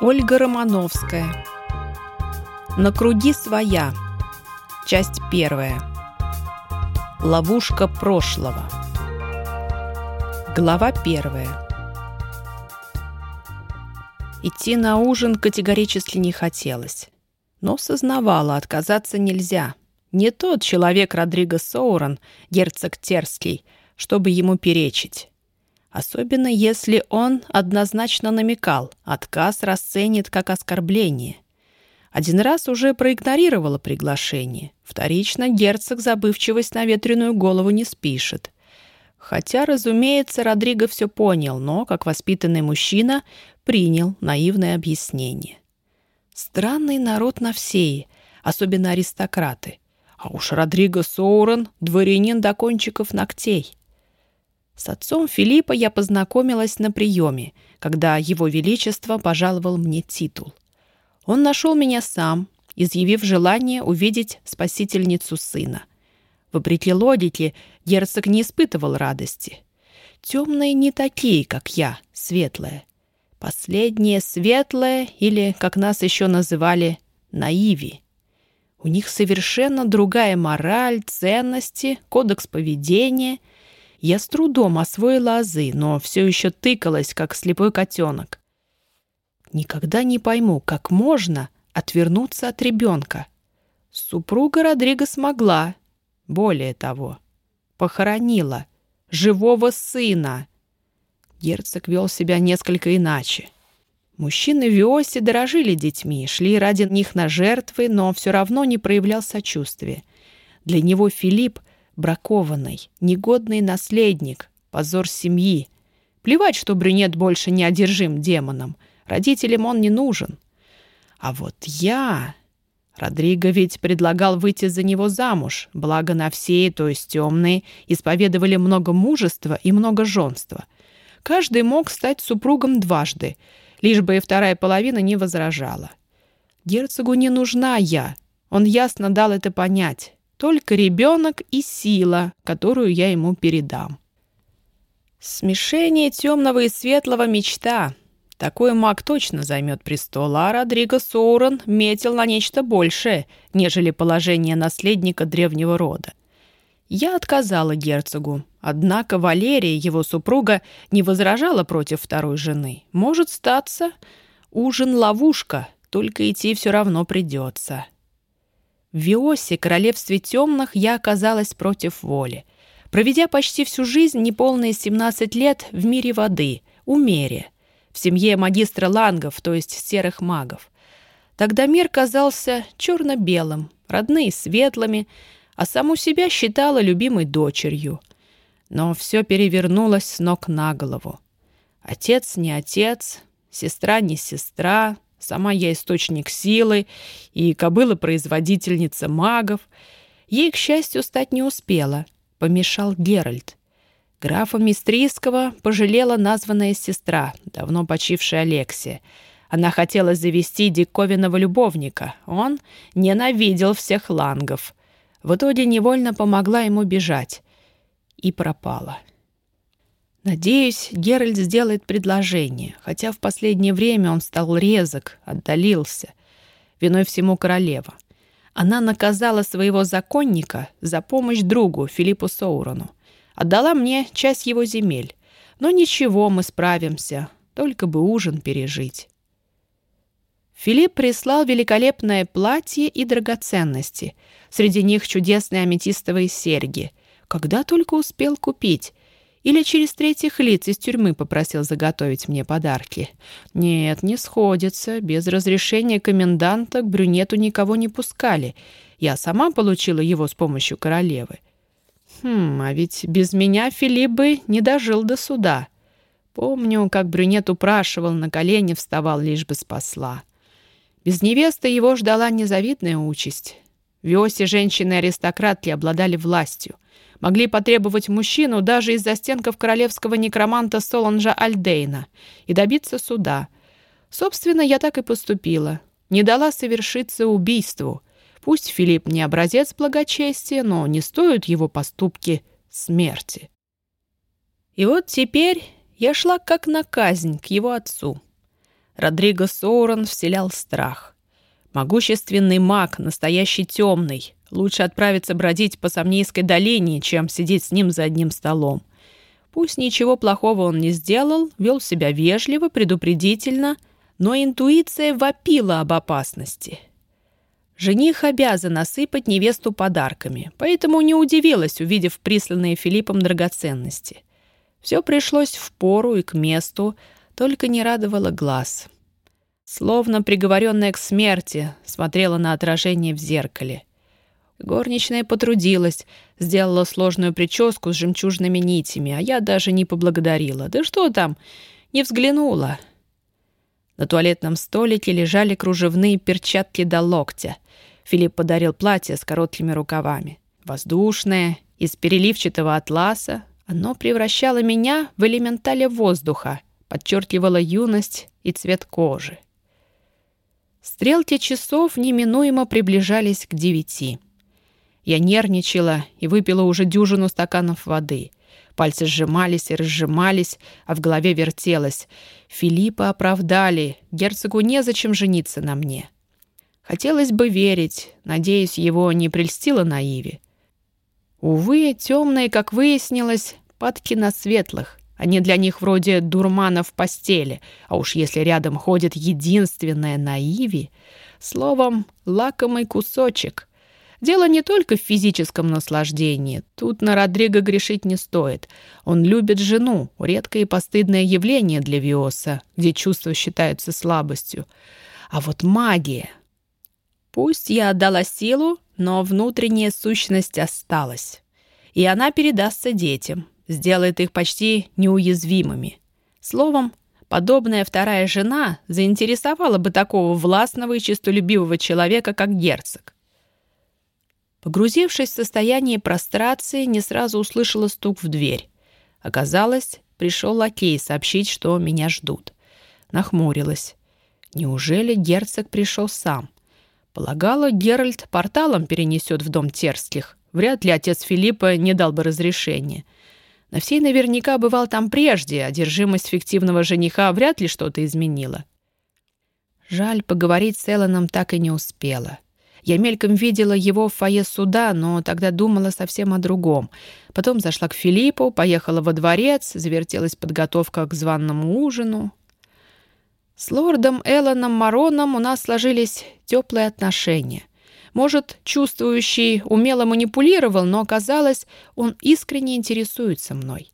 Ольга Романовская. На круги своя. Часть первая. Ловушка прошлого. Глава первая. Идти на ужин категорически не хотелось. Но сознавала, отказаться нельзя. Не тот человек Родриго Соурон, герцог Терский, чтобы ему перечить. Особенно если он однозначно намекал, отказ расценит как оскорбление. Один раз уже проигнорировала приглашение. Вторично герцог забывчивость на ветреную голову не спишет. Хотя, разумеется, Родриго все понял, но, как воспитанный мужчина, принял наивное объяснение. Странный народ на всее, особенно аристократы. А уж Родриго Соурон — дворянин до кончиков ногтей. С отцом Филиппа я познакомилась на приеме, когда его величество пожаловал мне титул. Он нашел меня сам, изъявив желание увидеть спасительницу сына. Вопреки логике, герцог не испытывал радости. Темные не такие, как я, светлые. Последнее светлое, или, как нас еще называли, наиви. У них совершенно другая мораль, ценности, кодекс поведения — я с трудом освоила азы, но все еще тыкалась, как слепой котенок. Никогда не пойму, как можно отвернуться от ребенка. Супруга Родриго смогла. Более того, похоронила живого сына. Герцог вел себя несколько иначе. Мужчины в Виосе дорожили детьми, шли ради них на жертвы, но все равно не проявлял сочувствия. Для него Филипп бракованный, негодный наследник, позор семьи. Плевать, что брюнет больше не одержим демоном. Родителям он не нужен. А вот я... Родриго ведь предлагал выйти за него замуж, благо на все, то есть темные, исповедовали много мужества и много женства. Каждый мог стать супругом дважды, лишь бы и вторая половина не возражала. Герцогу не нужна я, он ясно дал это понять. Только ребенок и сила, которую я ему передам. Смешение темного и светлого мечта. Такой маг точно займет престол, а Родриго Соурон метил на нечто большее, нежели положение наследника древнего рода. Я отказала герцогу, однако Валерия, его супруга, не возражала против второй жены. Может статься ужин-ловушка, только идти все равно придется. В Виосе, королевстве темных, я оказалась против воли. Проведя почти всю жизнь, неполные 17 лет, в мире воды, Умере, в семье магистра лангов, то есть серых магов. Тогда мир казался черно-белым, родные светлыми, а саму себя считала любимой дочерью. Но все перевернулось с ног на голову. Отец не отец, сестра не сестра, Сама я источник силы и кобыла-производительница магов. Ей, к счастью, стать не успела. Помешал Геральт. Графа Мистрийского пожалела названная сестра, давно почившая Алексия. Она хотела завести диковинного любовника. Он ненавидел всех лангов. В итоге невольно помогла ему бежать. И пропала. Надеюсь, Геральт сделает предложение, хотя в последнее время он стал резок, отдалился. Виной всему королева. Она наказала своего законника за помощь другу, Филиппу Соурону. Отдала мне часть его земель. Но ничего, мы справимся, только бы ужин пережить. Филипп прислал великолепное платье и драгоценности. Среди них чудесные аметистовые серьги. Когда только успел купить. Или через третьих лиц из тюрьмы попросил заготовить мне подарки. Нет, не сходится. Без разрешения коменданта к брюнету никого не пускали. Я сама получила его с помощью королевы. Хм, а ведь без меня Филипп не дожил до суда. Помню, как брюнет упрашивал, на колени вставал, лишь бы спасла. Без невесты его ждала незавидная участь. В Иосе женщины-аристократки обладали властью — могли потребовать мужчину даже из застенков королевского некроманта Солонжа Альдейна и добиться суда. Собственно, я так и поступила. Не дала совершиться убийству. Пусть Филипп не образец благочестия, но не стоят его поступки смерти. И вот теперь я шла как на казнь к его отцу. Родриго Соурон вселял страх. Могущественный маг, настоящий темный. Лучше отправиться бродить по Сомнейской долине, чем сидеть с ним за одним столом. Пусть ничего плохого он не сделал, вел себя вежливо, предупредительно, но интуиция вопила об опасности. Жених обязан осыпать невесту подарками, поэтому не удивилась, увидев присланные Филиппом драгоценности. Все пришлось в пору и к месту, только не радовало глаз. Словно приговоренная к смерти, смотрела на отражение в зеркале. Горничная потрудилась, сделала сложную прическу с жемчужными нитями, а я даже не поблагодарила. Да что там, не взглянула. На туалетном столике лежали кружевные перчатки до локтя. Филипп подарил платье с короткими рукавами. Воздушное, из переливчатого атласа, оно превращало меня в элементале воздуха, подчеркивало юность и цвет кожи. Стрелки часов неминуемо приближались к девяти. Я нервничала и выпила уже дюжину стаканов воды. Пальцы сжимались и разжимались, а в голове вертелось. Филиппа оправдали, герцогу незачем жениться на мне. Хотелось бы верить, надеюсь, его не прельстило наиве. Увы, темные, как выяснилось, падки на светлых. Они для них вроде дурмана в постели, а уж если рядом ходит единственная наиви, словом, лакомый кусочек. Дело не только в физическом наслаждении. Тут на Родриго грешить не стоит. Он любит жену, редкое и постыдное явление для Виоса, где чувства считаются слабостью. А вот магия... Пусть я отдала силу, но внутренняя сущность осталась. И она передастся детям, сделает их почти неуязвимыми. Словом, подобная вторая жена заинтересовала бы такого властного и честолюбивого человека, как герцог. Погрузившись в состояние прострации, не сразу услышала стук в дверь. Оказалось, пришел лакей сообщить, что меня ждут. Нахмурилась. Неужели герцог пришел сам? Полагала, Геральт порталом перенесет в дом Терских. Вряд ли отец Филиппа не дал бы разрешения. На всей наверняка бывал там прежде, одержимость фиктивного жениха вряд ли что-то изменила. Жаль, поговорить с Элланом так и не успела. Я мельком видела его в фойе суда, но тогда думала совсем о другом. Потом зашла к Филиппу, поехала во дворец, завертелась подготовка к званному ужину. С лордом Элланом Мароном у нас сложились теплые отношения. Может, чувствующий умело манипулировал, но оказалось, он искренне интересуется мной.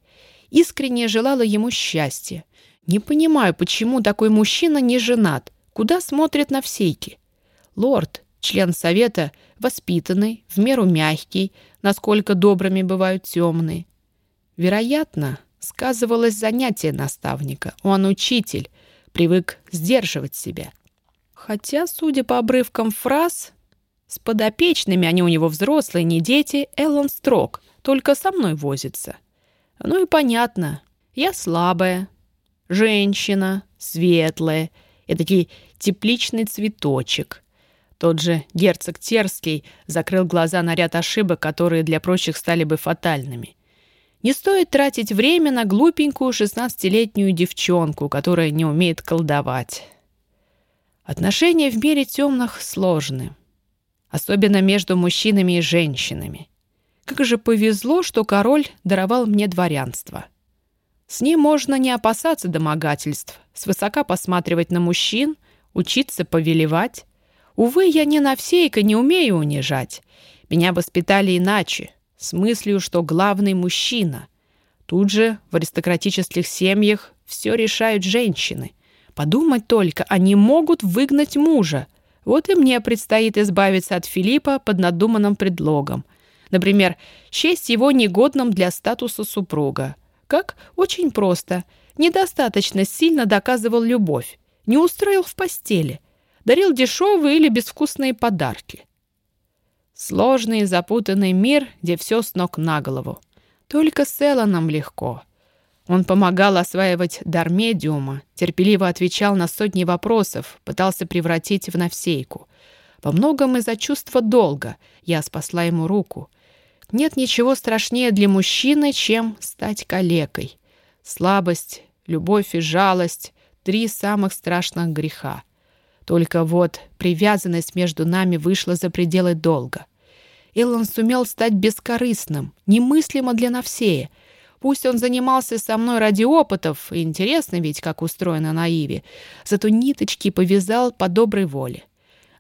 Искренне желала ему счастья. Не понимаю, почему такой мужчина не женат. Куда смотрит на всейки? Лорд, член совета, воспитанный, в меру мягкий, насколько добрыми бывают темные. Вероятно, сказывалось занятие наставника. Он учитель, привык сдерживать себя. Хотя, судя по обрывкам фраз, с подопечными они у него взрослые, не дети, Эллен строг, только со мной возится. Ну и понятно, я слабая, женщина, светлая, эдакий тепличный цветочек. Тот же герцог Терский закрыл глаза на ряд ошибок, которые для прочих стали бы фатальными. Не стоит тратить время на глупенькую шестнадцатилетнюю девчонку, которая не умеет колдовать. Отношения в мире темных сложны, особенно между мужчинами и женщинами. Как же повезло, что король даровал мне дворянство. С ним можно не опасаться домогательств, свысока посматривать на мужчин, учиться повелевать, Увы, я не навсейка не умею унижать. Меня воспитали иначе, с мыслью, что главный мужчина. Тут же в аристократических семьях все решают женщины. Подумать только, они могут выгнать мужа. Вот и мне предстоит избавиться от Филиппа под надуманным предлогом. Например, счесть его негодным для статуса супруга. Как? Очень просто. Недостаточно сильно доказывал любовь. Не устроил в постели дарил дешевые или безвкусные подарки. Сложный и запутанный мир, где все с ног на голову. Только с Элланом легко. Он помогал осваивать дар медиума, терпеливо отвечал на сотни вопросов, пытался превратить в навсейку. Во многом из-за чувства долга я спасла ему руку. Нет ничего страшнее для мужчины, чем стать калекой. Слабость, любовь и жалость три самых страшных греха. Только вот привязанность между нами вышла за пределы долга. Эллен сумел стать бескорыстным, немыслимо для Навсея. Пусть он занимался со мной ради опытов, интересно ведь, как устроено на Иве, зато ниточки повязал по доброй воле.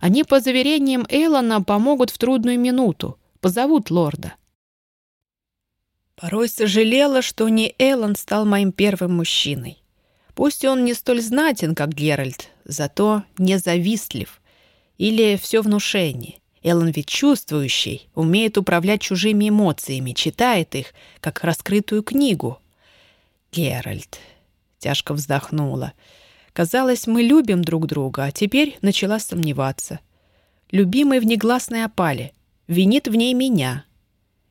Они, по заверениям Эллона, помогут в трудную минуту, позовут лорда. Порой сожалела, что не Эллен стал моим первым мужчиной. Пусть он не столь знатен, как Геральт, зато независтлив. Или все внушение. Эллен ведь чувствующий, умеет управлять чужими эмоциями, читает их, как раскрытую книгу. Геральт. Тяжко вздохнула. Казалось, мы любим друг друга, а теперь начала сомневаться. Любимый в негласной опале. Винит в ней меня.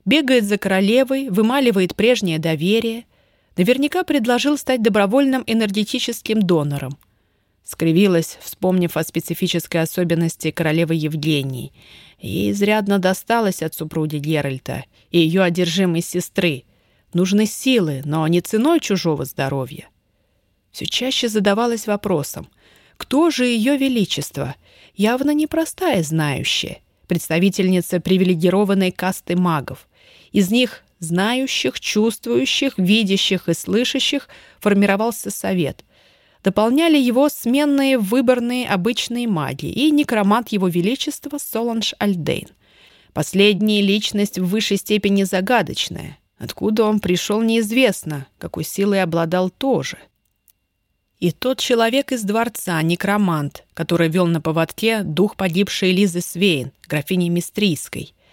Бегает за королевой, вымаливает прежнее доверие — Наверняка предложил стать добровольным энергетическим донором. Скривилась, вспомнив о специфической особенности королевы Евгении. И изрядно досталось от супруги Геральта и ее одержимой сестры. Нужны силы, но не ценой чужого здоровья. Все чаще задавалась вопросом, кто же ее величество? Явно непростая знающая, представительница привилегированной касты магов. Из них знающих, чувствующих, видящих и слышащих формировался совет. Дополняли его сменные выборные обычные маги и некромат его величества Соланж Альдейн. Последняя личность в высшей степени загадочная. Откуда он пришел, неизвестно, какой силой обладал тоже. И тот человек из дворца, некромант, который вел на поводке дух погибшей Лизы Свейн, графини Мистрийской –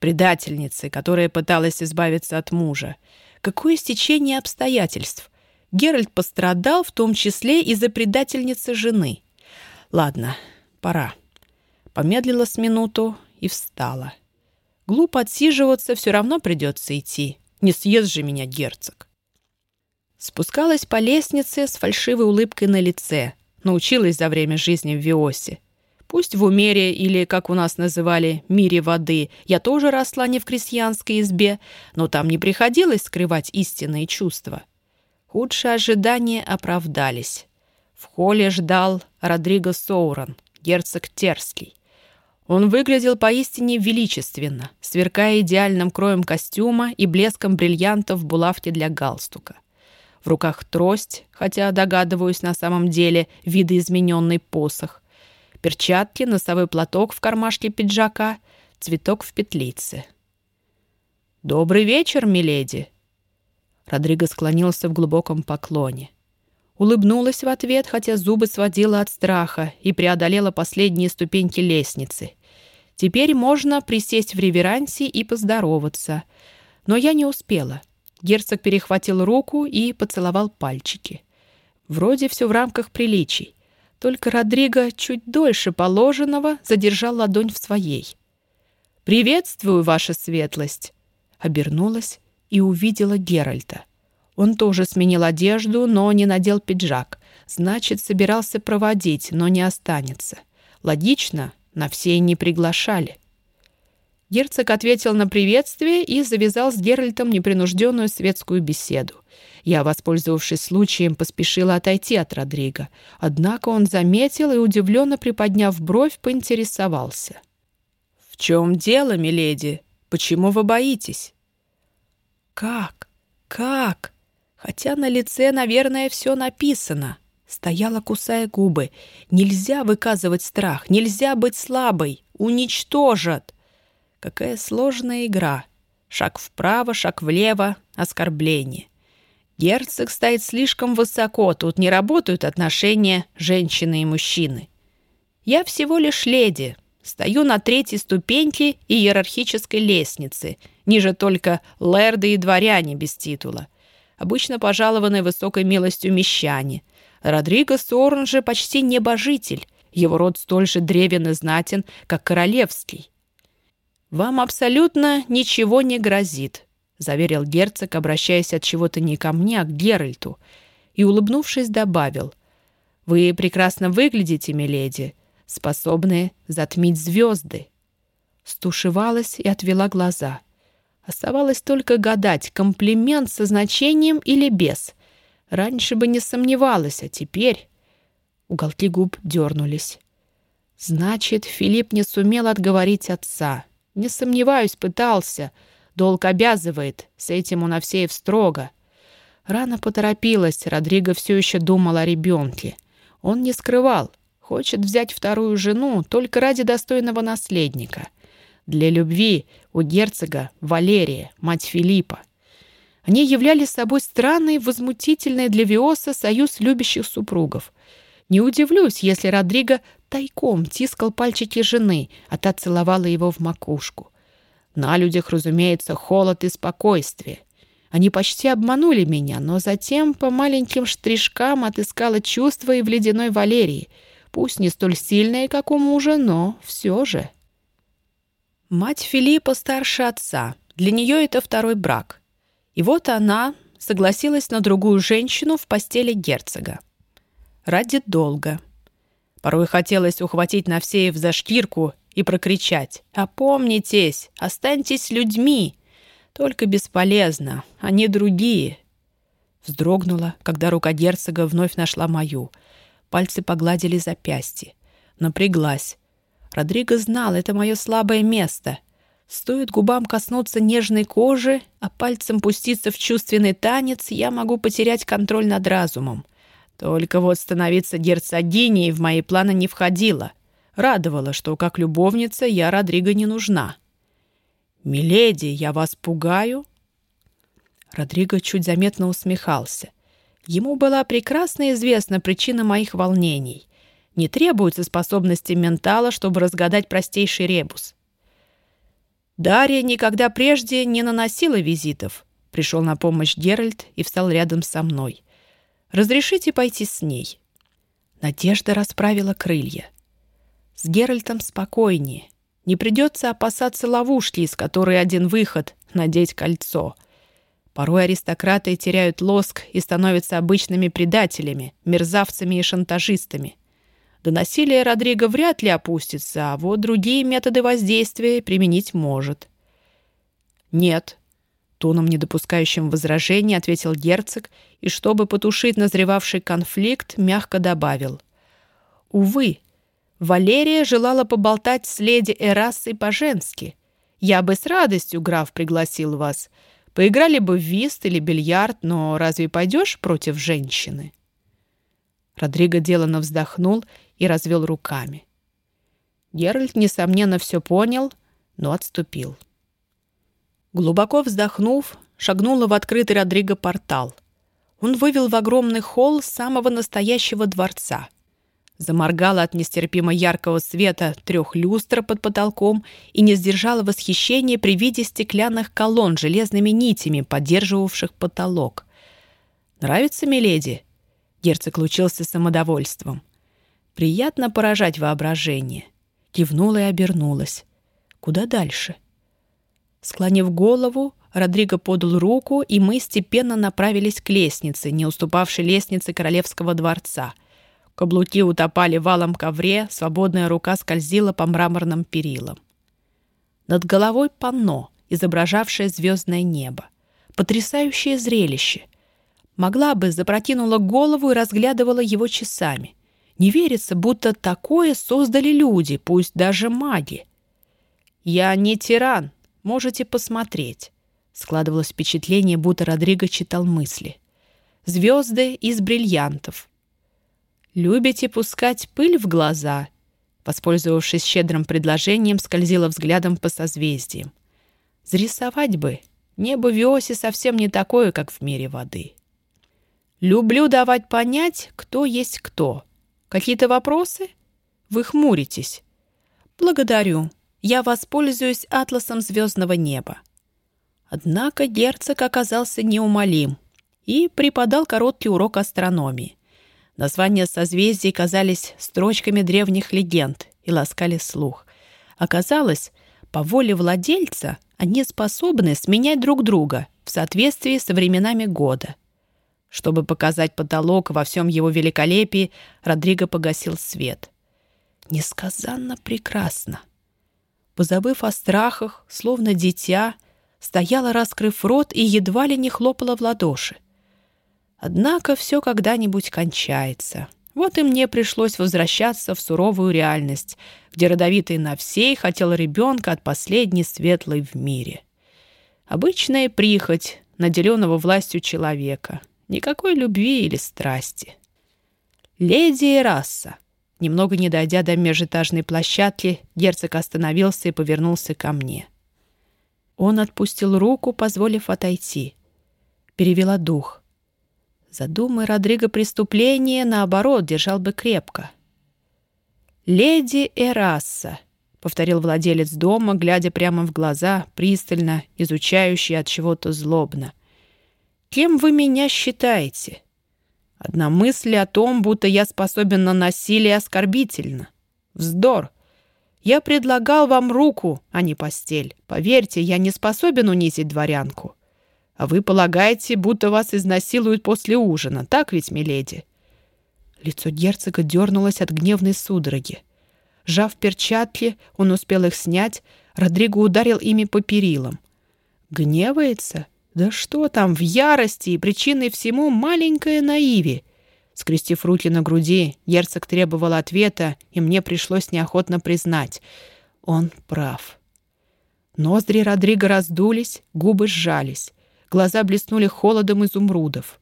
предательницы, которая пыталась избавиться от мужа. Какое стечение обстоятельств! Геральт пострадал, в том числе из-за предательницы жены. Ладно, пора. Помедлила с минуту и встала. Глупо отсиживаться, все равно придется идти. Не съест же меня герцог. Спускалась по лестнице с фальшивой улыбкой на лице. Научилась за время жизни в Виосе. Пусть в Умере или, как у нас называли, мире воды, я тоже росла не в крестьянской избе, но там не приходилось скрывать истинные чувства. Худшие ожидания оправдались. В холле ждал Родриго Соурон, герцог Терский. Он выглядел поистине величественно, сверкая идеальным кроем костюма и блеском бриллиантов в булавке для галстука. В руках трость, хотя, догадываюсь, на самом деле видоизмененный посох, перчатки, носовой платок в кармашке пиджака, цветок в петлице. «Добрый вечер, миледи!» Родриго склонился в глубоком поклоне. Улыбнулась в ответ, хотя зубы сводила от страха и преодолела последние ступеньки лестницы. Теперь можно присесть в реверансе и поздороваться. Но я не успела. Герцог перехватил руку и поцеловал пальчики. Вроде все в рамках приличий. Только Родриго чуть дольше положенного задержал ладонь в своей. «Приветствую, ваша светлость!» Обернулась и увидела Геральта. Он тоже сменил одежду, но не надел пиджак. Значит, собирался проводить, но не останется. Логично, на все не приглашали. Герцог ответил на приветствие и завязал с Геральтом непринужденную светскую беседу. Я, воспользовавшись случаем, поспешила отойти от Родриго. Однако он заметил и, удивленно приподняв бровь, поинтересовался. «В чем дело, миледи? Почему вы боитесь?» «Как? Как?» Хотя на лице, наверное, все написано. Стояла, кусая губы. «Нельзя выказывать страх, нельзя быть слабой. Уничтожат!» Какая сложная игра. Шаг вправо, шаг влево, оскорбление. Герцог стоит слишком высоко, тут не работают отношения женщины и мужчины. Я всего лишь леди, стою на третьей ступеньке иерархической лестницы, ниже только лэрды и дворяне без титула, обычно пожалованные высокой милостью мещане. Родриго Сорн же почти небожитель, его род столь же древен и знатен, как королевский. Вам абсолютно ничего не грозит, заверил герцог, обращаясь от чего-то не ко мне, а к Геральту, и, улыбнувшись, добавил. «Вы прекрасно выглядите, миледи, способные затмить звезды». Стушевалась и отвела глаза. Оставалось только гадать, комплимент со значением или без. Раньше бы не сомневалась, а теперь... Уголки губ дернулись. Значит, Филипп не сумел отговорить отца. Не сомневаюсь, пытался. Долг обязывает. С этим он Овсеев строго. Рано поторопилась. Родриго все еще думал о ребенке. Он не скрывал. Хочет взять вторую жену только ради достойного наследника. Для любви у герцога Валерия, мать Филиппа. Они являли собой странный, возмутительный для Виоса союз любящих супругов. Не удивлюсь, если Родриго тайком тискал пальчики жены, а та целовала его в макушку. На людях, разумеется, холод и спокойствие. Они почти обманули меня, но затем по маленьким штришкам отыскала чувства и в ледяной Валерии — Пусть не столь сильная, как у мужа, но все же. Мать Филиппа старше отца. Для нее это второй брак. И вот она согласилась на другую женщину в постели герцога. Ради долга. Порой хотелось ухватить Навсеев за шкирку и прокричать «Опомнитесь! Останьтесь людьми!» Только бесполезно, они другие. Вздрогнула, когда рука герцога вновь нашла мою — Пальцы погладили запястье. Напряглась. Родриго знал, это мое слабое место. Стоит губам коснуться нежной кожи, а пальцем пуститься в чувственный танец, я могу потерять контроль над разумом. Только вот становиться герцогиней в мои планы не входило. Радовало, что как любовница я Родриго не нужна. «Миледи, я вас пугаю?» Родриго чуть заметно усмехался. Ему была прекрасно известна причина моих волнений. Не требуются способности ментала, чтобы разгадать простейший ребус. Дарья никогда прежде не наносила визитов. Пришел на помощь Геральт и встал рядом со мной. «Разрешите пойти с ней?» Надежда расправила крылья. «С Геральтом спокойнее. Не придется опасаться ловушки, из которой один выход — надеть кольцо». Порой аристократы теряют лоск и становятся обычными предателями, мерзавцами и шантажистами. До насилия Родриго вряд ли опустится, а вот другие методы воздействия применить может. «Нет», — тоном, не допускающим возражений, ответил герцог, и, чтобы потушить назревавший конфликт, мягко добавил. «Увы, Валерия желала поболтать с леди Эрасой по-женски. Я бы с радостью, граф, пригласил вас». Поиграли бы в вист или бильярд, но разве пойдешь против женщины?» Родриго деланно вздохнул и развел руками. Геральт, несомненно, все понял, но отступил. Глубоко вздохнув, шагнула в открытый Родриго портал. Он вывел в огромный холл самого настоящего дворца — заморгала от нестерпимо яркого света трех люстр под потолком и не сдержала восхищения при виде стеклянных колонн железными нитями, поддерживавших потолок. «Нравится, миледи?» Герцог лучился самодовольством. «Приятно поражать воображение». Кивнула и обернулась. «Куда дальше?» Склонив голову, Родриго подал руку, и мы степенно направились к лестнице, не уступавшей лестнице королевского дворца — Каблуки утопали валом ковре, свободная рука скользила по мраморным перилам. Над головой панно, изображавшее звездное небо. Потрясающее зрелище. Могла бы, запрокинула голову и разглядывала его часами. Не верится, будто такое создали люди, пусть даже маги. «Я не тиран, можете посмотреть», — складывалось впечатление, будто Родриго читал мысли. «Звезды из бриллиантов, «Любите пускать пыль в глаза?» Воспользовавшись щедрым предложением, скользила взглядом по созвездиям. «Зарисовать бы. Небо в Иосе совсем не такое, как в мире воды». «Люблю давать понять, кто есть кто. Какие-то вопросы? Вы хмуритесь». «Благодарю. Я воспользуюсь атласом звездного неба». Однако герцог оказался неумолим и преподал короткий урок астрономии. Названия созвездий казались строчками древних легенд и ласкали слух. Оказалось, по воле владельца они способны сменять друг друга в соответствии с временами года. Чтобы показать потолок во всем его великолепии, Родриго погасил свет. Несказанно прекрасно. Позабыв о страхах, словно дитя, стояла, раскрыв рот, и едва ли не хлопала в ладоши. Однако все когда-нибудь кончается. Вот и мне пришлось возвращаться в суровую реальность, где родовитый Навсей хотел ребенка от последней светлой в мире. Обычная прихоть, наделенного властью человека. Никакой любви или страсти. Леди Эрасса. Немного не дойдя до межэтажной площадки, герцог остановился и повернулся ко мне. Он отпустил руку, позволив отойти. Перевела дух. Задумай Родриго преступление, наоборот, держал бы крепко. «Леди Эрасса», — повторил владелец дома, глядя прямо в глаза, пристально, изучающий от чего-то злобно. «Кем вы меня считаете?» Одна мысль о том, будто я способен на насилие, оскорбительно. Вздор. Я предлагал вам руку, а не постель. Поверьте, я не способен унизить дворянку. А вы полагаете, будто вас изнасилуют после ужина, так ведь, миледи?» Лицо герцога дернулось от гневной судороги. Жав перчатки, он успел их снять, Родриго ударил ими по перилам. «Гневается? Да что там, в ярости и причиной всему маленькая наиви!» Скрестив руки на груди, герцог требовал ответа, и мне пришлось неохотно признать. Он прав. Ноздри Родриго раздулись, губы сжались. Глаза блеснули холодом изумрудов.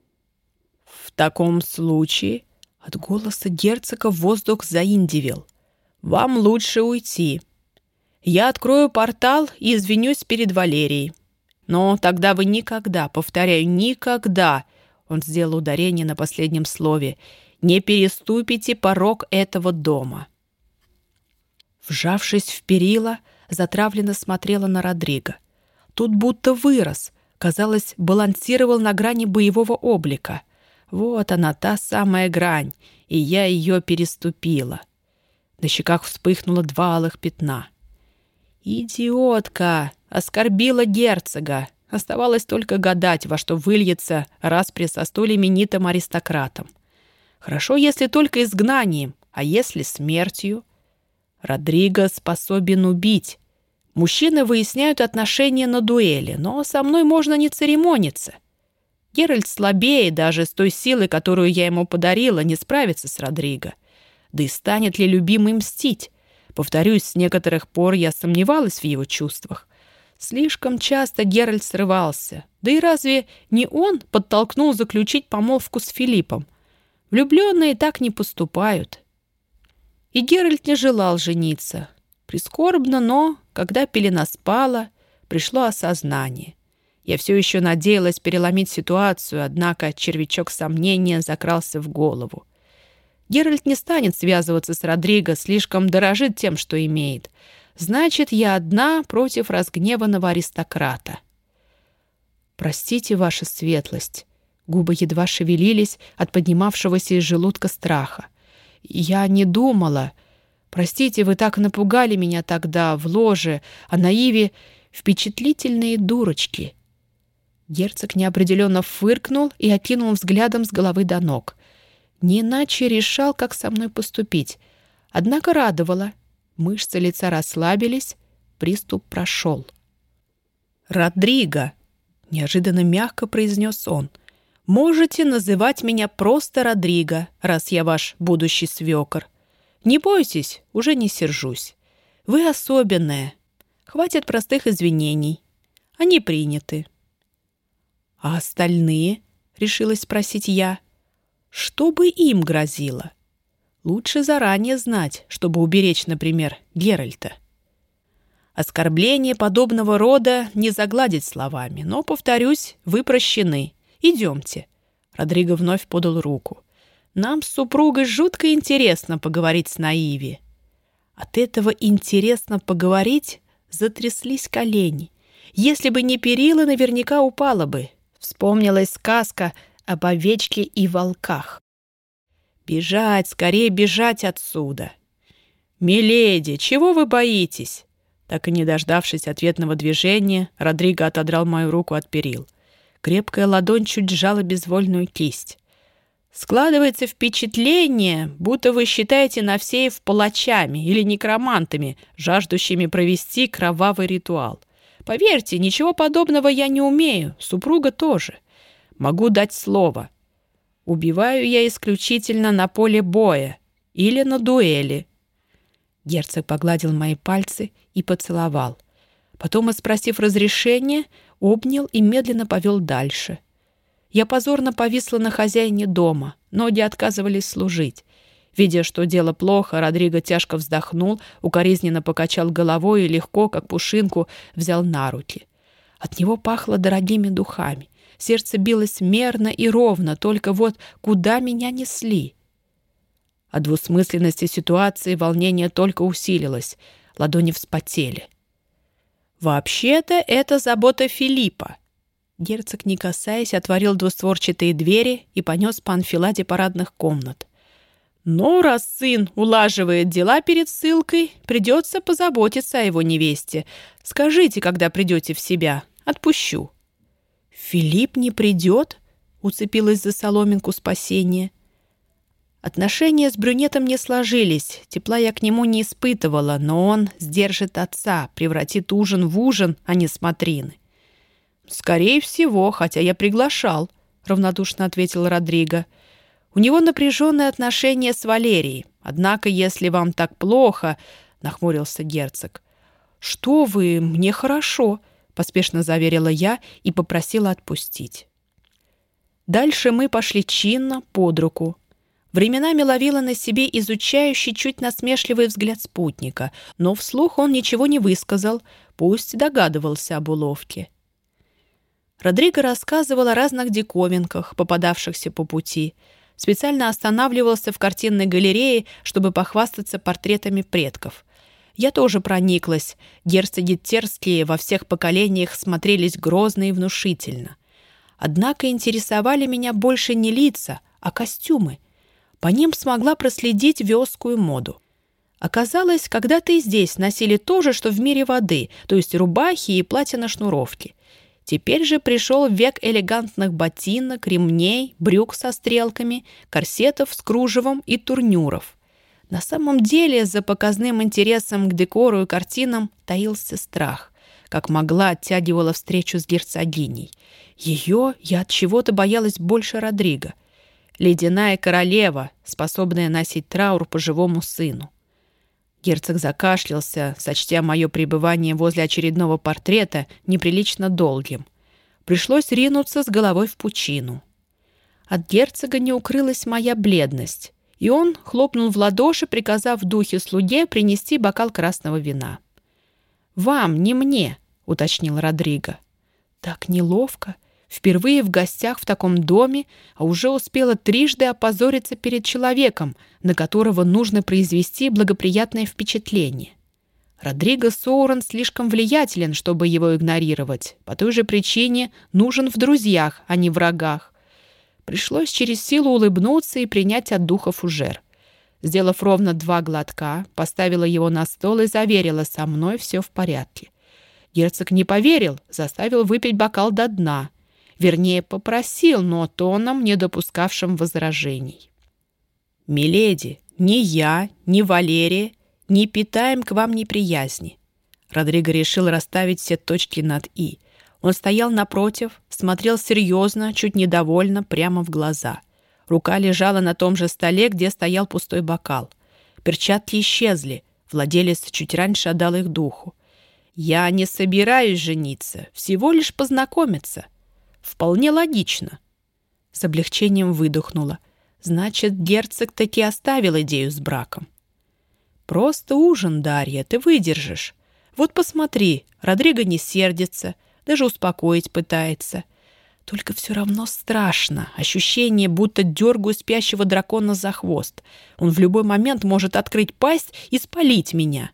«В таком случае...» От голоса герцога воздух заиндивил. «Вам лучше уйти. Я открою портал и извинюсь перед Валерией. Но тогда вы никогда, повторяю, никогда...» Он сделал ударение на последнем слове. «Не переступите порог этого дома». Вжавшись в перила, затравленно смотрела на Родриго. Тут будто вырос, казалось, балансировал на грани боевого облика. Вот она, та самая грань, и я ее переступила. На щеках вспыхнуло два алых пятна. «Идиотка! Оскорбила герцога!» Оставалось только гадать, во что выльется распри со столь именитым аристократом. Хорошо, если только изгнанием, а если смертью? Родриго способен убить, Мужчины выясняют отношения на дуэли, но со мной можно не церемониться. Геральт слабее даже с той силой, которую я ему подарила, не справится с Родриго. Да и станет ли любимый мстить? Повторюсь, с некоторых пор я сомневалась в его чувствах. Слишком часто Геральт срывался. Да и разве не он подтолкнул заключить помолвку с Филиппом? Влюбленные так не поступают. И Геральт не желал жениться. Прискорбно, но, когда пелена спала, пришло осознание. Я все еще надеялась переломить ситуацию, однако червячок сомнения закрался в голову. Геральт не станет связываться с Родриго, слишком дорожит тем, что имеет. Значит, я одна против разгневанного аристократа. «Простите, ваша светлость». Губы едва шевелились от поднимавшегося из желудка страха. «Я не думала...» Простите, вы так напугали меня тогда в ложе, а наиве впечатлительные дурочки». Герцог неопределенно фыркнул и окинул взглядом с головы до ног. Не иначе решал, как со мной поступить. Однако радовало. Мышцы лица расслабились, приступ прошел. «Родриго!» — неожиданно мягко произнес он. «Можете называть меня просто Родриго, раз я ваш будущий свекор. Не бойтесь, уже не сержусь. Вы особенная. Хватит простых извинений. Они приняты. А остальные, решилась спросить я, что бы им грозило? Лучше заранее знать, чтобы уберечь, например, Геральта. Оскорбление подобного рода не загладить словами, но, повторюсь, вы прощены. Идемте. Родриго вновь подал руку. Нам с супругой жутко интересно поговорить с Наиви. От этого интересно поговорить затряслись колени. Если бы не перила, наверняка упала бы. Вспомнилась сказка об овечке и волках. Бежать, скорее бежать отсюда. «Миледи, чего вы боитесь?» Так и не дождавшись ответного движения, Родриго отодрал мою руку от перил. Крепкая ладонь чуть сжала безвольную кисть. Складывается впечатление, будто вы считаете Навсеев палачами или некромантами, жаждущими провести кровавый ритуал. Поверьте, ничего подобного я не умею, супруга тоже. Могу дать слово. Убиваю я исключительно на поле боя или на дуэли. Герцог погладил мои пальцы и поцеловал. Потом, спросив разрешения, обнял и медленно повел дальше. Я позорно повисла на хозяине дома, ноги отказывались служить. Видя, что дело плохо, Родриго тяжко вздохнул, укоризненно покачал головой и легко, как пушинку, взял на руки. От него пахло дорогими духами. Сердце билось мерно и ровно, только вот куда меня несли? От двусмысленности ситуации волнение только усилилось, ладони вспотели. «Вообще-то это забота Филиппа». Герцог, не касаясь, отворил двустворчатые двери и понес по анфиладе парадных комнат. Но раз сын улаживает дела перед ссылкой, придется позаботиться о его невесте. Скажите, когда придете в себя. Отпущу». «Филипп не придет?» — уцепилась за соломинку спасения. Отношения с брюнетом не сложились, тепла я к нему не испытывала, но он сдержит отца, превратит ужин в ужин, а не смотрины. «Скорее всего, хотя я приглашал», — равнодушно ответил Родриго. У него напряженные отношения с Валерией. Однако, если вам так плохо, — нахмурился герцог. «Что вы, мне хорошо», — поспешно заверила я и попросила отпустить. Дальше мы пошли чинно, под руку. Временами ловила на себе изучающий, чуть насмешливый взгляд спутника, но вслух он ничего не высказал, пусть догадывался об уловке. Родриго рассказывал о разных диковинках, попадавшихся по пути — специально останавливался в картинной галерее, чтобы похвастаться портретами предков. Я тоже прониклась. Герцоги Терские во всех поколениях смотрелись грозно и внушительно. Однако интересовали меня больше не лица, а костюмы. По ним смогла проследить вёскую моду. Оказалось, когда-то и здесь носили то же, что в мире воды, то есть рубахи и платья на шнуровке. Теперь же пришел век элегантных ботинок, ремней, брюк со стрелками, корсетов с кружевом и турнюров. На самом деле за показным интересом к декору и картинам таился страх. Как могла, оттягивала встречу с герцогиней. Ее я от чего-то боялась больше Родриго. Ледяная королева, способная носить траур по живому сыну. Герцог закашлялся, сочтя мое пребывание возле очередного портрета неприлично долгим. Пришлось ринуться с головой в пучину. От герцога не укрылась моя бледность, и он хлопнул в ладоши, приказав духе слуге принести бокал красного вина. «Вам, не мне», — уточнил Родриго. «Так неловко», — Впервые в гостях в таком доме, а уже успела трижды опозориться перед человеком, на которого нужно произвести благоприятное впечатление. Родриго Соурен слишком влиятелен, чтобы его игнорировать. По той же причине нужен в друзьях, а не врагах. Пришлось через силу улыбнуться и принять от духа фужер. Сделав ровно два глотка, поставила его на стол и заверила, со мной все в порядке. Герцог не поверил, заставил выпить бокал до дна — Вернее, попросил, но тоном, не допускавшим возражений. «Миледи, ни я, ни Валерия не питаем к вам неприязни». Родриго решил расставить все точки над «и». Он стоял напротив, смотрел серьезно, чуть недовольно, прямо в глаза. Рука лежала на том же столе, где стоял пустой бокал. Перчатки исчезли. Владелец чуть раньше отдал их духу. «Я не собираюсь жениться, всего лишь познакомиться», Вполне логично. С облегчением выдохнула. Значит, герцог таки оставил идею с браком. Просто ужин, Дарья, ты выдержишь. Вот посмотри, Родриго не сердится, даже успокоить пытается. Только все равно страшно. Ощущение, будто дергаю спящего дракона за хвост. Он в любой момент может открыть пасть и спалить меня.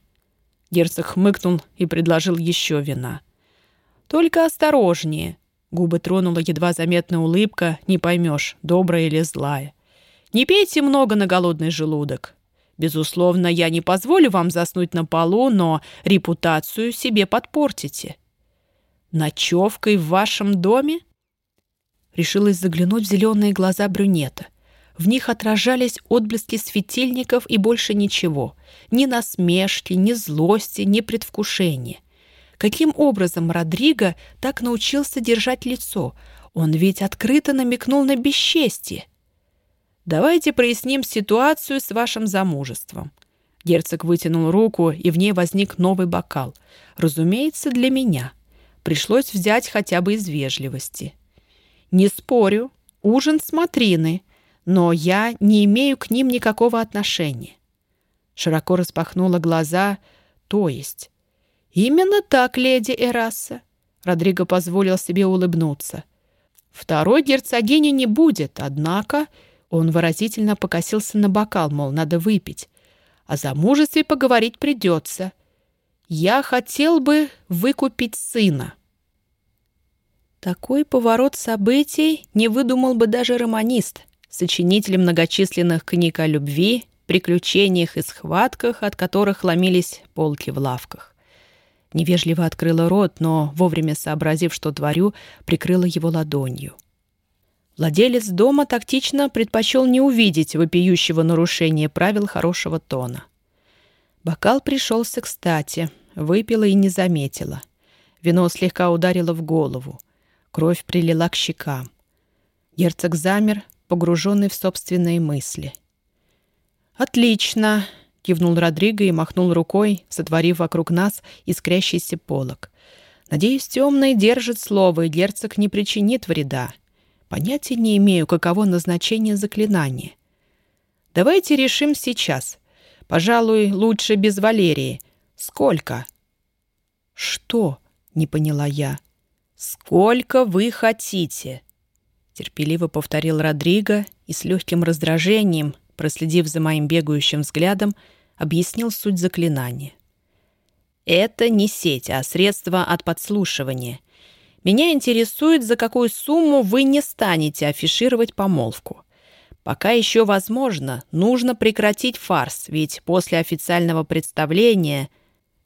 Герцог хмыкнул и предложил еще вина. «Только осторожнее. Губы тронула едва заметная улыбка, не поймешь, добрая или злая. «Не пейте много на голодный желудок. Безусловно, я не позволю вам заснуть на полу, но репутацию себе подпортите». «Ночевкой в вашем доме?» Решилась заглянуть в зеленые глаза брюнета. В них отражались отблески светильников и больше ничего. Ни насмешки, ни злости, ни предвкушения. Каким образом Родриго так научился держать лицо? Он ведь открыто намекнул на бесчестие. Давайте проясним ситуацию с вашим замужеством. Герцог вытянул руку, и в ней возник новый бокал. Разумеется, для меня. Пришлось взять хотя бы из вежливости. Не спорю, ужин смотрины, но я не имею к ним никакого отношения. Широко распахнула глаза, то есть. Именно так, леди Эраса. Родриго позволил себе улыбнуться. Второй герцогини не будет, однако он выразительно покосился на бокал, мол, надо выпить. О замужестве поговорить придется. Я хотел бы выкупить сына. Такой поворот событий не выдумал бы даже романист, сочинитель многочисленных книг о любви, приключениях и схватках, от которых ломились полки в лавках. Невежливо открыла рот, но, вовремя сообразив, что творю, прикрыла его ладонью. Владелец дома тактично предпочел не увидеть вопиющего нарушения правил хорошего тона. Бокал пришелся кстати, выпила и не заметила. Вино слегка ударило в голову. Кровь прилила к щекам. Герцог замер, погруженный в собственные мысли. «Отлично!» — кивнул Родриго и махнул рукой, сотворив вокруг нас искрящийся полог. «Надеюсь, темный держит слово, и герцог не причинит вреда. Понятия не имею, каково назначение заклинания. Давайте решим сейчас. Пожалуй, лучше без Валерии. Сколько?» «Что?» — не поняла я. «Сколько вы хотите?» Терпеливо повторил Родриго и с легким раздражением, проследив за моим бегающим взглядом, объяснил суть заклинания. «Это не сеть, а средство от подслушивания. Меня интересует, за какую сумму вы не станете афишировать помолвку. Пока еще возможно, нужно прекратить фарс, ведь после официального представления...»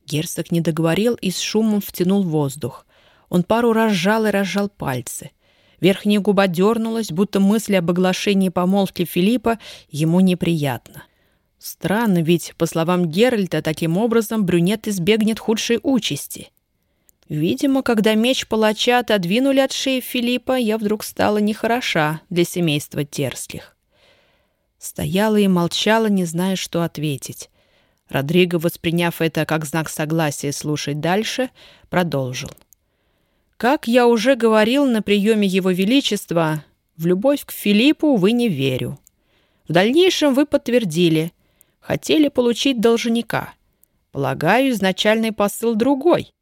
Герцог не договорил и с шумом втянул воздух. Он пару раз сжал и разжал пальцы. Верхняя губа дернулась, будто мысль об оглашении помолвки Филиппа ему неприятна. Странно, ведь, по словам Геральта, таким образом брюнет избегнет худшей участи. Видимо, когда меч палача отодвинули от шеи Филиппа, я вдруг стала нехороша для семейства Терских. Стояла и молчала, не зная, что ответить. Родриго, восприняв это как знак согласия слушать дальше, продолжил. — как я уже говорил на приеме Его Величества, в любовь к Филиппу вы не верю. В дальнейшем вы подтвердили, хотели получить должника. Полагаю, изначальный посыл другой.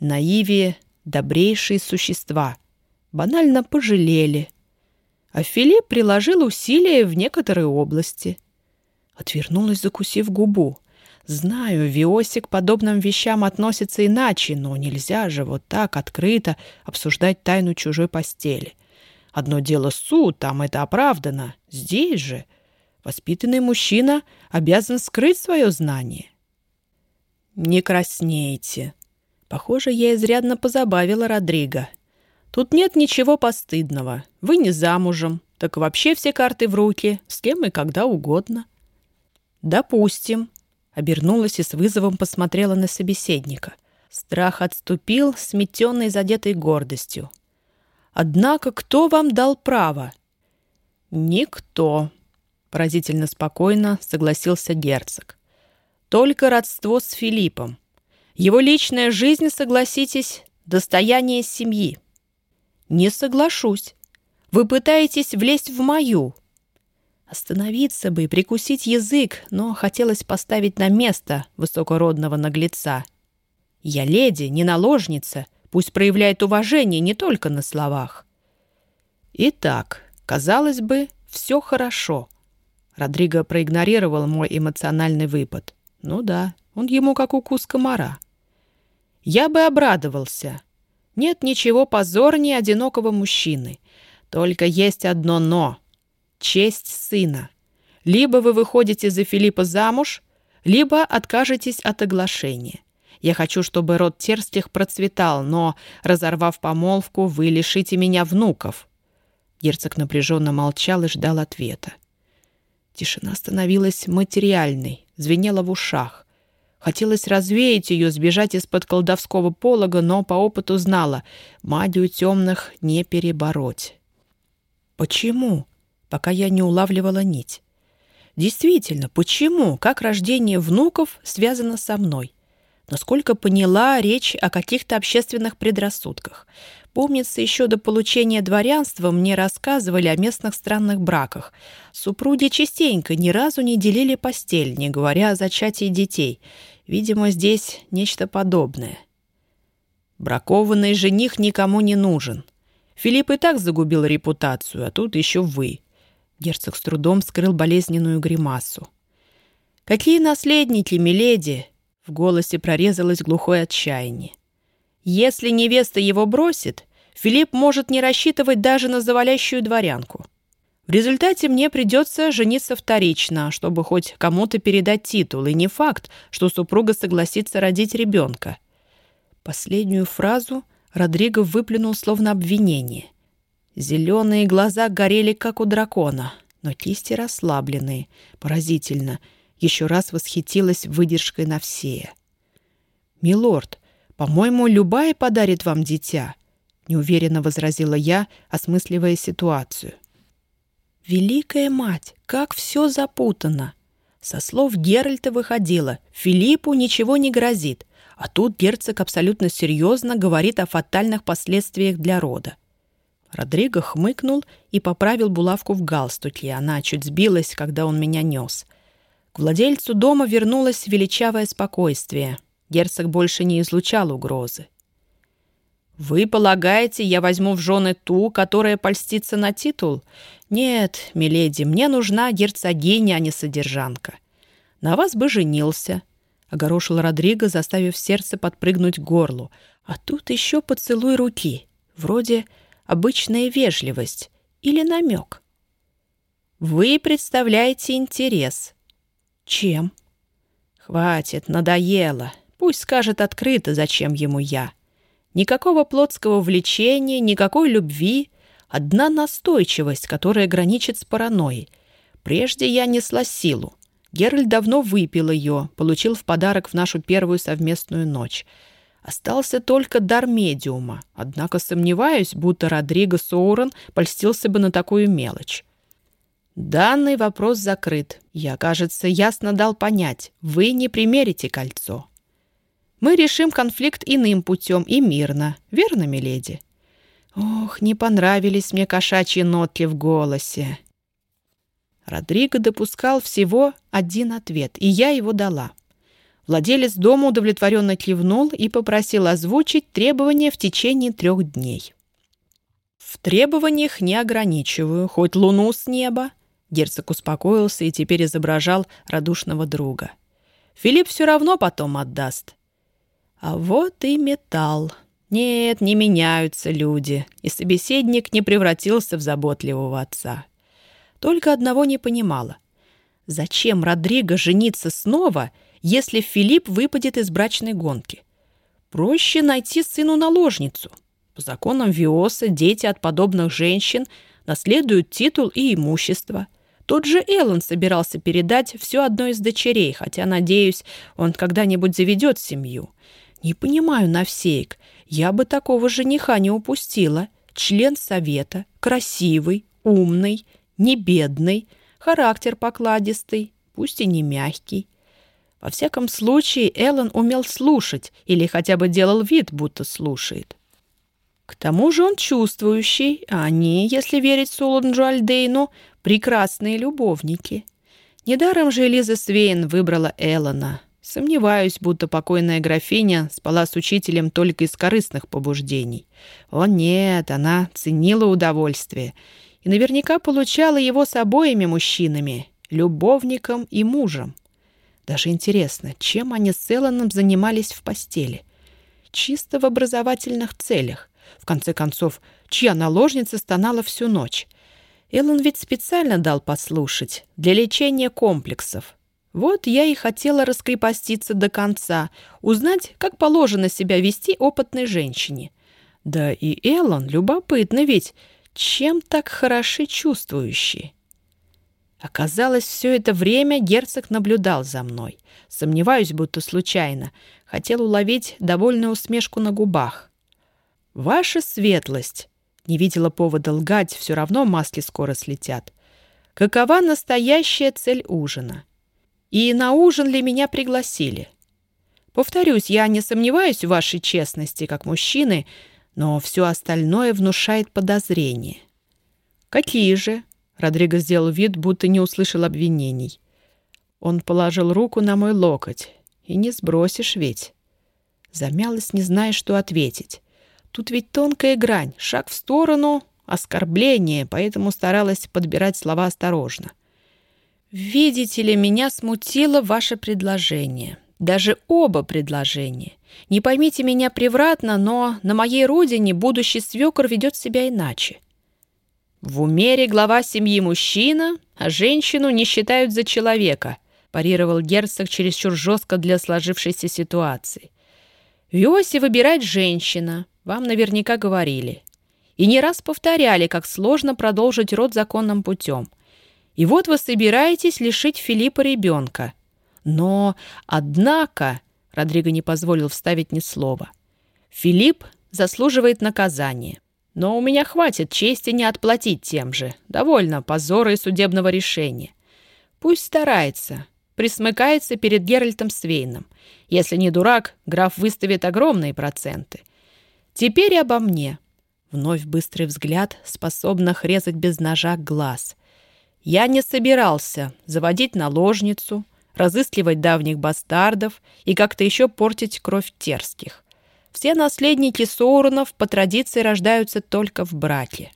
Наивие — добрейшие существа. Банально пожалели. А Филипп приложил усилия в некоторые области. Отвернулась, закусив губу. Знаю, Виосик к подобным вещам относится иначе, но нельзя же вот так открыто обсуждать тайну чужой постели. Одно дело суд, там это оправдано. Здесь же воспитанный мужчина обязан скрыть свое знание. Не краснейте. Похоже, я изрядно позабавила Родриго. Тут нет ничего постыдного. Вы не замужем, так вообще все карты в руки, с кем и когда угодно. Допустим, Обернулась и с вызовом посмотрела на собеседника. Страх отступил, сметенный задетой гордостью. «Однако кто вам дал право?» «Никто», — поразительно спокойно согласился герцог. «Только родство с Филиппом. Его личная жизнь, согласитесь, достояние семьи». «Не соглашусь. Вы пытаетесь влезть в мою, Остановиться бы и прикусить язык, но хотелось поставить на место высокородного наглеца. «Я леди, не наложница, пусть проявляет уважение не только на словах». Итак, казалось бы, все хорошо. Родриго проигнорировал мой эмоциональный выпад. Ну да, он ему как укус комара. Я бы обрадовался. Нет ничего позорнее одинокого мужчины. Только есть одно «но» честь сына. Либо вы выходите за Филиппа замуж, либо откажетесь от оглашения. Я хочу, чтобы род Терстих процветал, но, разорвав помолвку, вы лишите меня внуков». Герцог напряженно молчал и ждал ответа. Тишина становилась материальной, звенела в ушах. Хотелось развеять ее, сбежать из-под колдовского полога, но по опыту знала, магию темных не перебороть. «Почему?» пока я не улавливала нить. Действительно, почему, как рождение внуков связано со мной? Насколько поняла, речь о каких-то общественных предрассудках. Помнится, еще до получения дворянства мне рассказывали о местных странных браках. Супруги частенько ни разу не делили постель, не говоря о зачатии детей. Видимо, здесь нечто подобное. Бракованный жених никому не нужен. Филипп и так загубил репутацию, а тут еще вы. Герцог с трудом скрыл болезненную гримасу. «Какие наследники, миледи!» В голосе прорезалось глухое отчаяние. «Если невеста его бросит, Филипп может не рассчитывать даже на завалящую дворянку. В результате мне придется жениться вторично, чтобы хоть кому-то передать титул, и не факт, что супруга согласится родить ребенка». Последнюю фразу Родриго выплюнул словно обвинение. Зеленые глаза горели, как у дракона, но кисти расслабленные. Поразительно — еще раз восхитилась выдержкой на все. «Милорд, по-моему, любая подарит вам дитя», — неуверенно возразила я, осмысливая ситуацию. «Великая мать, как все запутано!» Со слов Геральта выходило, Филиппу ничего не грозит, а тут герцог абсолютно серьезно говорит о фатальных последствиях для рода. Родриго хмыкнул и поправил булавку в галстуке. Она чуть сбилась, когда он меня нес — к владельцу дома вернулось величавое спокойствие. Герцог больше не излучал угрозы. «Вы полагаете, я возьму в жены ту, которая польстится на титул? Нет, миледи, мне нужна герцогиня, а не содержанка. На вас бы женился», — огорошил Родриго, заставив сердце подпрыгнуть к горлу. «А тут еще поцелуй руки. Вроде обычная вежливость или намек». «Вы представляете интерес», чем? Хватит, надоело. Пусть скажет открыто, зачем ему я. Никакого плотского влечения, никакой любви. Одна настойчивость, которая граничит с паранойей. Прежде я несла силу. Геральт давно выпил ее, получил в подарок в нашу первую совместную ночь. Остался только дар медиума, однако сомневаюсь, будто Родриго Соурон польстился бы на такую мелочь. Данный вопрос закрыт. Я, кажется, ясно дал понять. Вы не примерите кольцо. Мы решим конфликт иным путем и мирно. Верно, миледи? Ох, не понравились мне кошачьи нотки в голосе. Родриго допускал всего один ответ, и я его дала. Владелец дома удовлетворенно кивнул и попросил озвучить требования в течение трех дней. В требованиях не ограничиваю, хоть луну с неба, Герцог успокоился и теперь изображал радушного друга. Филипп все равно потом отдаст. А вот и металл. Нет, не меняются люди, и собеседник не превратился в заботливого отца. Только одного не понимала. Зачем Родриго жениться снова, если Филипп выпадет из брачной гонки? Проще найти сыну наложницу. По законам Виоса дети от подобных женщин наследуют титул и имущество – тот же Эллен собирался передать все одной из дочерей, хотя, надеюсь, он когда-нибудь заведет семью. Не понимаю, Навсеек, я бы такого жениха не упустила. Член совета, красивый, умный, не бедный, характер покладистый, пусть и не мягкий. Во всяком случае, Эллен умел слушать или хотя бы делал вид, будто слушает. К тому же он чувствующий, а они, если верить Солунджу Альдейну, прекрасные любовники. Недаром же Элиза Свейн выбрала Эллона. Сомневаюсь, будто покойная графиня спала с учителем только из корыстных побуждений. О нет, она ценила удовольствие и наверняка получала его с обоими мужчинами, любовником и мужем. Даже интересно, чем они с Эллоном занимались в постели? Чисто в образовательных целях. В конце концов, чья наложница стонала всю ночь? Эллен ведь специально дал послушать, для лечения комплексов. Вот я и хотела раскрепоститься до конца, узнать, как положено себя вести опытной женщине. Да и Эллен любопытно ведь, чем так хороши чувствующие. Оказалось, все это время герцог наблюдал за мной. Сомневаюсь, будто случайно. Хотел уловить довольную усмешку на губах. «Ваша светлость!» Не видела повода лгать, все равно маски скоро слетят. какова настоящая цель ужина? И на ужин ли меня пригласили? Повторюсь, я не сомневаюсь в вашей честности как мужчины, но все остальное внушает подозрение. Какие же? Родриго сделал вид, будто не услышал обвинений. Он положил руку на мой локоть. И не сбросишь ведь. Замялась, не зная, что ответить. Тут ведь тонкая грань, шаг в сторону, оскорбление, поэтому старалась подбирать слова осторожно. «Видите ли, меня смутило ваше предложение. Даже оба предложения. Не поймите меня превратно, но на моей родине будущий свекор ведет себя иначе. В умере глава семьи мужчина, а женщину не считают за человека», парировал герцог чересчур жестко для сложившейся ситуации. В Иосе выбирать женщина, вам наверняка говорили. И не раз повторяли, как сложно продолжить род законным путем. И вот вы собираетесь лишить Филиппа ребенка. Но, однако, Родриго не позволил вставить ни слова, Филипп заслуживает наказания. Но у меня хватит чести не отплатить тем же. Довольно позора и судебного решения. Пусть старается, присмыкается перед Геральтом Свейном. Если не дурак, граф выставит огромные проценты. Теперь обо мне. Вновь быстрый взгляд, способных резать без ножа глаз. Я не собирался заводить наложницу, разыскивать давних бастардов и как-то еще портить кровь терских. Все наследники Соуронов по традиции рождаются только в браке.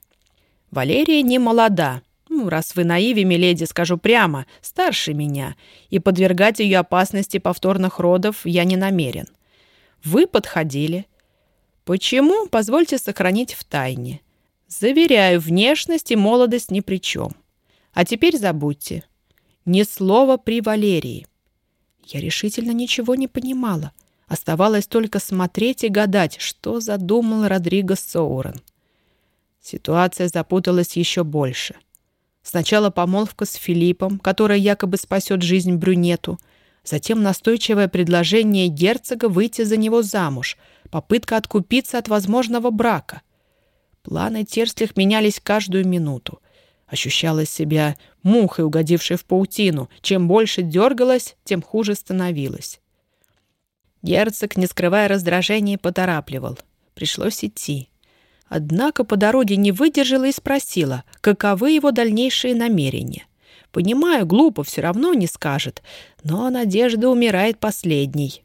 Валерия не молода, ну, раз вы наиве, миледи, скажу прямо, старше меня, и подвергать ее опасности повторных родов я не намерен. Вы подходили. Почему? Позвольте сохранить в тайне. Заверяю, внешность и молодость ни при чем. А теперь забудьте. Ни слова при Валерии. Я решительно ничего не понимала. Оставалось только смотреть и гадать, что задумал Родриго Соурен. Ситуация запуталась еще больше. Сначала помолвка с Филиппом, которая якобы спасет жизнь брюнету, затем настойчивое предложение герцога выйти за него замуж, попытка откупиться от возможного брака. Планы Терслих менялись каждую минуту. Ощущала себя мухой, угодившей в паутину. Чем больше дергалась, тем хуже становилось. Герцог, не скрывая раздражения, поторапливал. Пришлось идти. Однако по дороге не выдержала и спросила, каковы его дальнейшие намерения. Понимаю, глупо, все равно не скажет, но надежда умирает последней.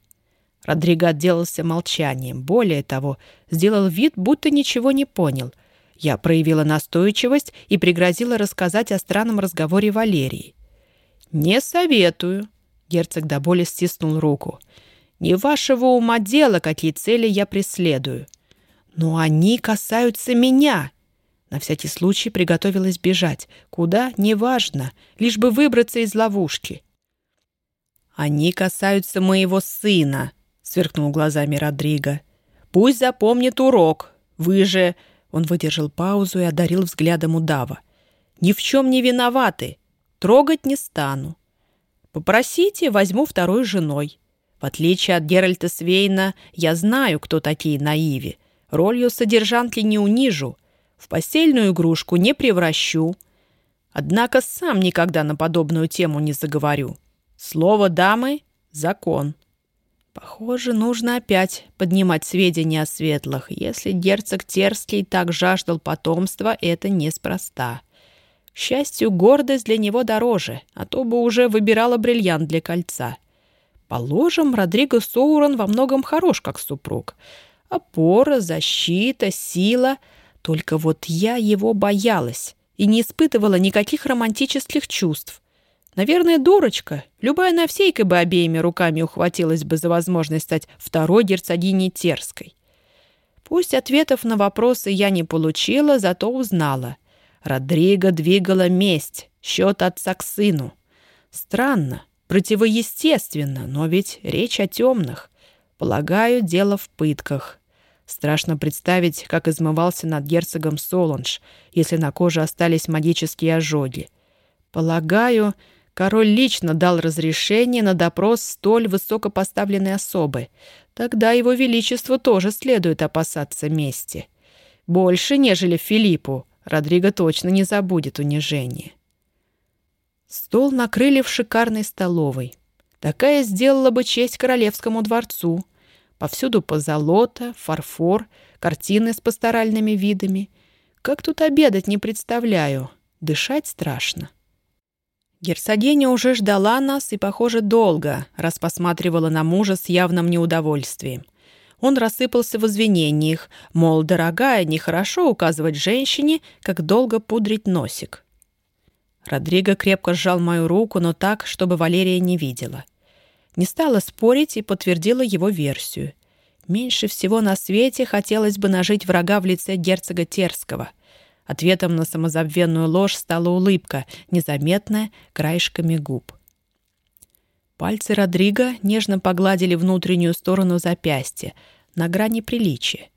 Родриго отделался молчанием. Более того, сделал вид, будто ничего не понял. Я проявила настойчивость и пригрозила рассказать о странном разговоре Валерии. «Не советую», — герцог до боли стиснул руку. «Не вашего ума дело, какие цели я преследую. Но они касаются меня. На всякий случай приготовилась бежать. Куда? Неважно. Лишь бы выбраться из ловушки. «Они касаются моего сына», — сверкнул глазами Родриго. «Пусть запомнит урок. Вы же...» Он выдержал паузу и одарил взглядом удава. «Ни в чем не виноваты. Трогать не стану. Попросите, возьму второй женой. В отличие от Геральта Свейна, я знаю, кто такие наиви. Ролью содержанки не унижу, в постельную игрушку не превращу. Однако сам никогда на подобную тему не заговорю. Слово дамы — закон. Похоже, нужно опять поднимать сведения о светлых. Если герцог Терский так жаждал потомства, это неспроста. К счастью, гордость для него дороже, а то бы уже выбирала бриллиант для кольца. Положим, Родриго Соурон во многом хорош как супруг — Опора, защита, сила. Только вот я его боялась и не испытывала никаких романтических чувств. Наверное, дурочка. Любая навсейка бы обеими руками ухватилась бы за возможность стать второй герцогиней Терской. Пусть ответов на вопросы я не получила, зато узнала. Родриго двигала месть, счет отца к сыну. Странно, противоестественно, но ведь речь о темных. Полагаю, дело в пытках. Страшно представить, как измывался над герцогом Соланж, если на коже остались магические ожоги. Полагаю, король лично дал разрешение на допрос столь высокопоставленной особы. Тогда его величеству тоже следует опасаться мести. Больше, нежели Филиппу, Родриго точно не забудет унижение. Стол накрыли в шикарной столовой. Такая сделала бы честь королевскому дворцу. Повсюду позолота, фарфор, картины с пасторальными видами. Как тут обедать, не представляю. Дышать страшно. Герцогиня уже ждала нас и, похоже, долго, раз посматривала на мужа с явным неудовольствием. Он рассыпался в извинениях, мол, дорогая, нехорошо указывать женщине, как долго пудрить носик. Родриго крепко сжал мою руку, но так, чтобы Валерия не видела. Не стала спорить и подтвердила его версию. Меньше всего на свете хотелось бы нажить врага в лице герцога Терского. Ответом на самозабвенную ложь стала улыбка, незаметная, краешками губ. Пальцы Родриго нежно погладили внутреннюю сторону запястья, на грани приличия.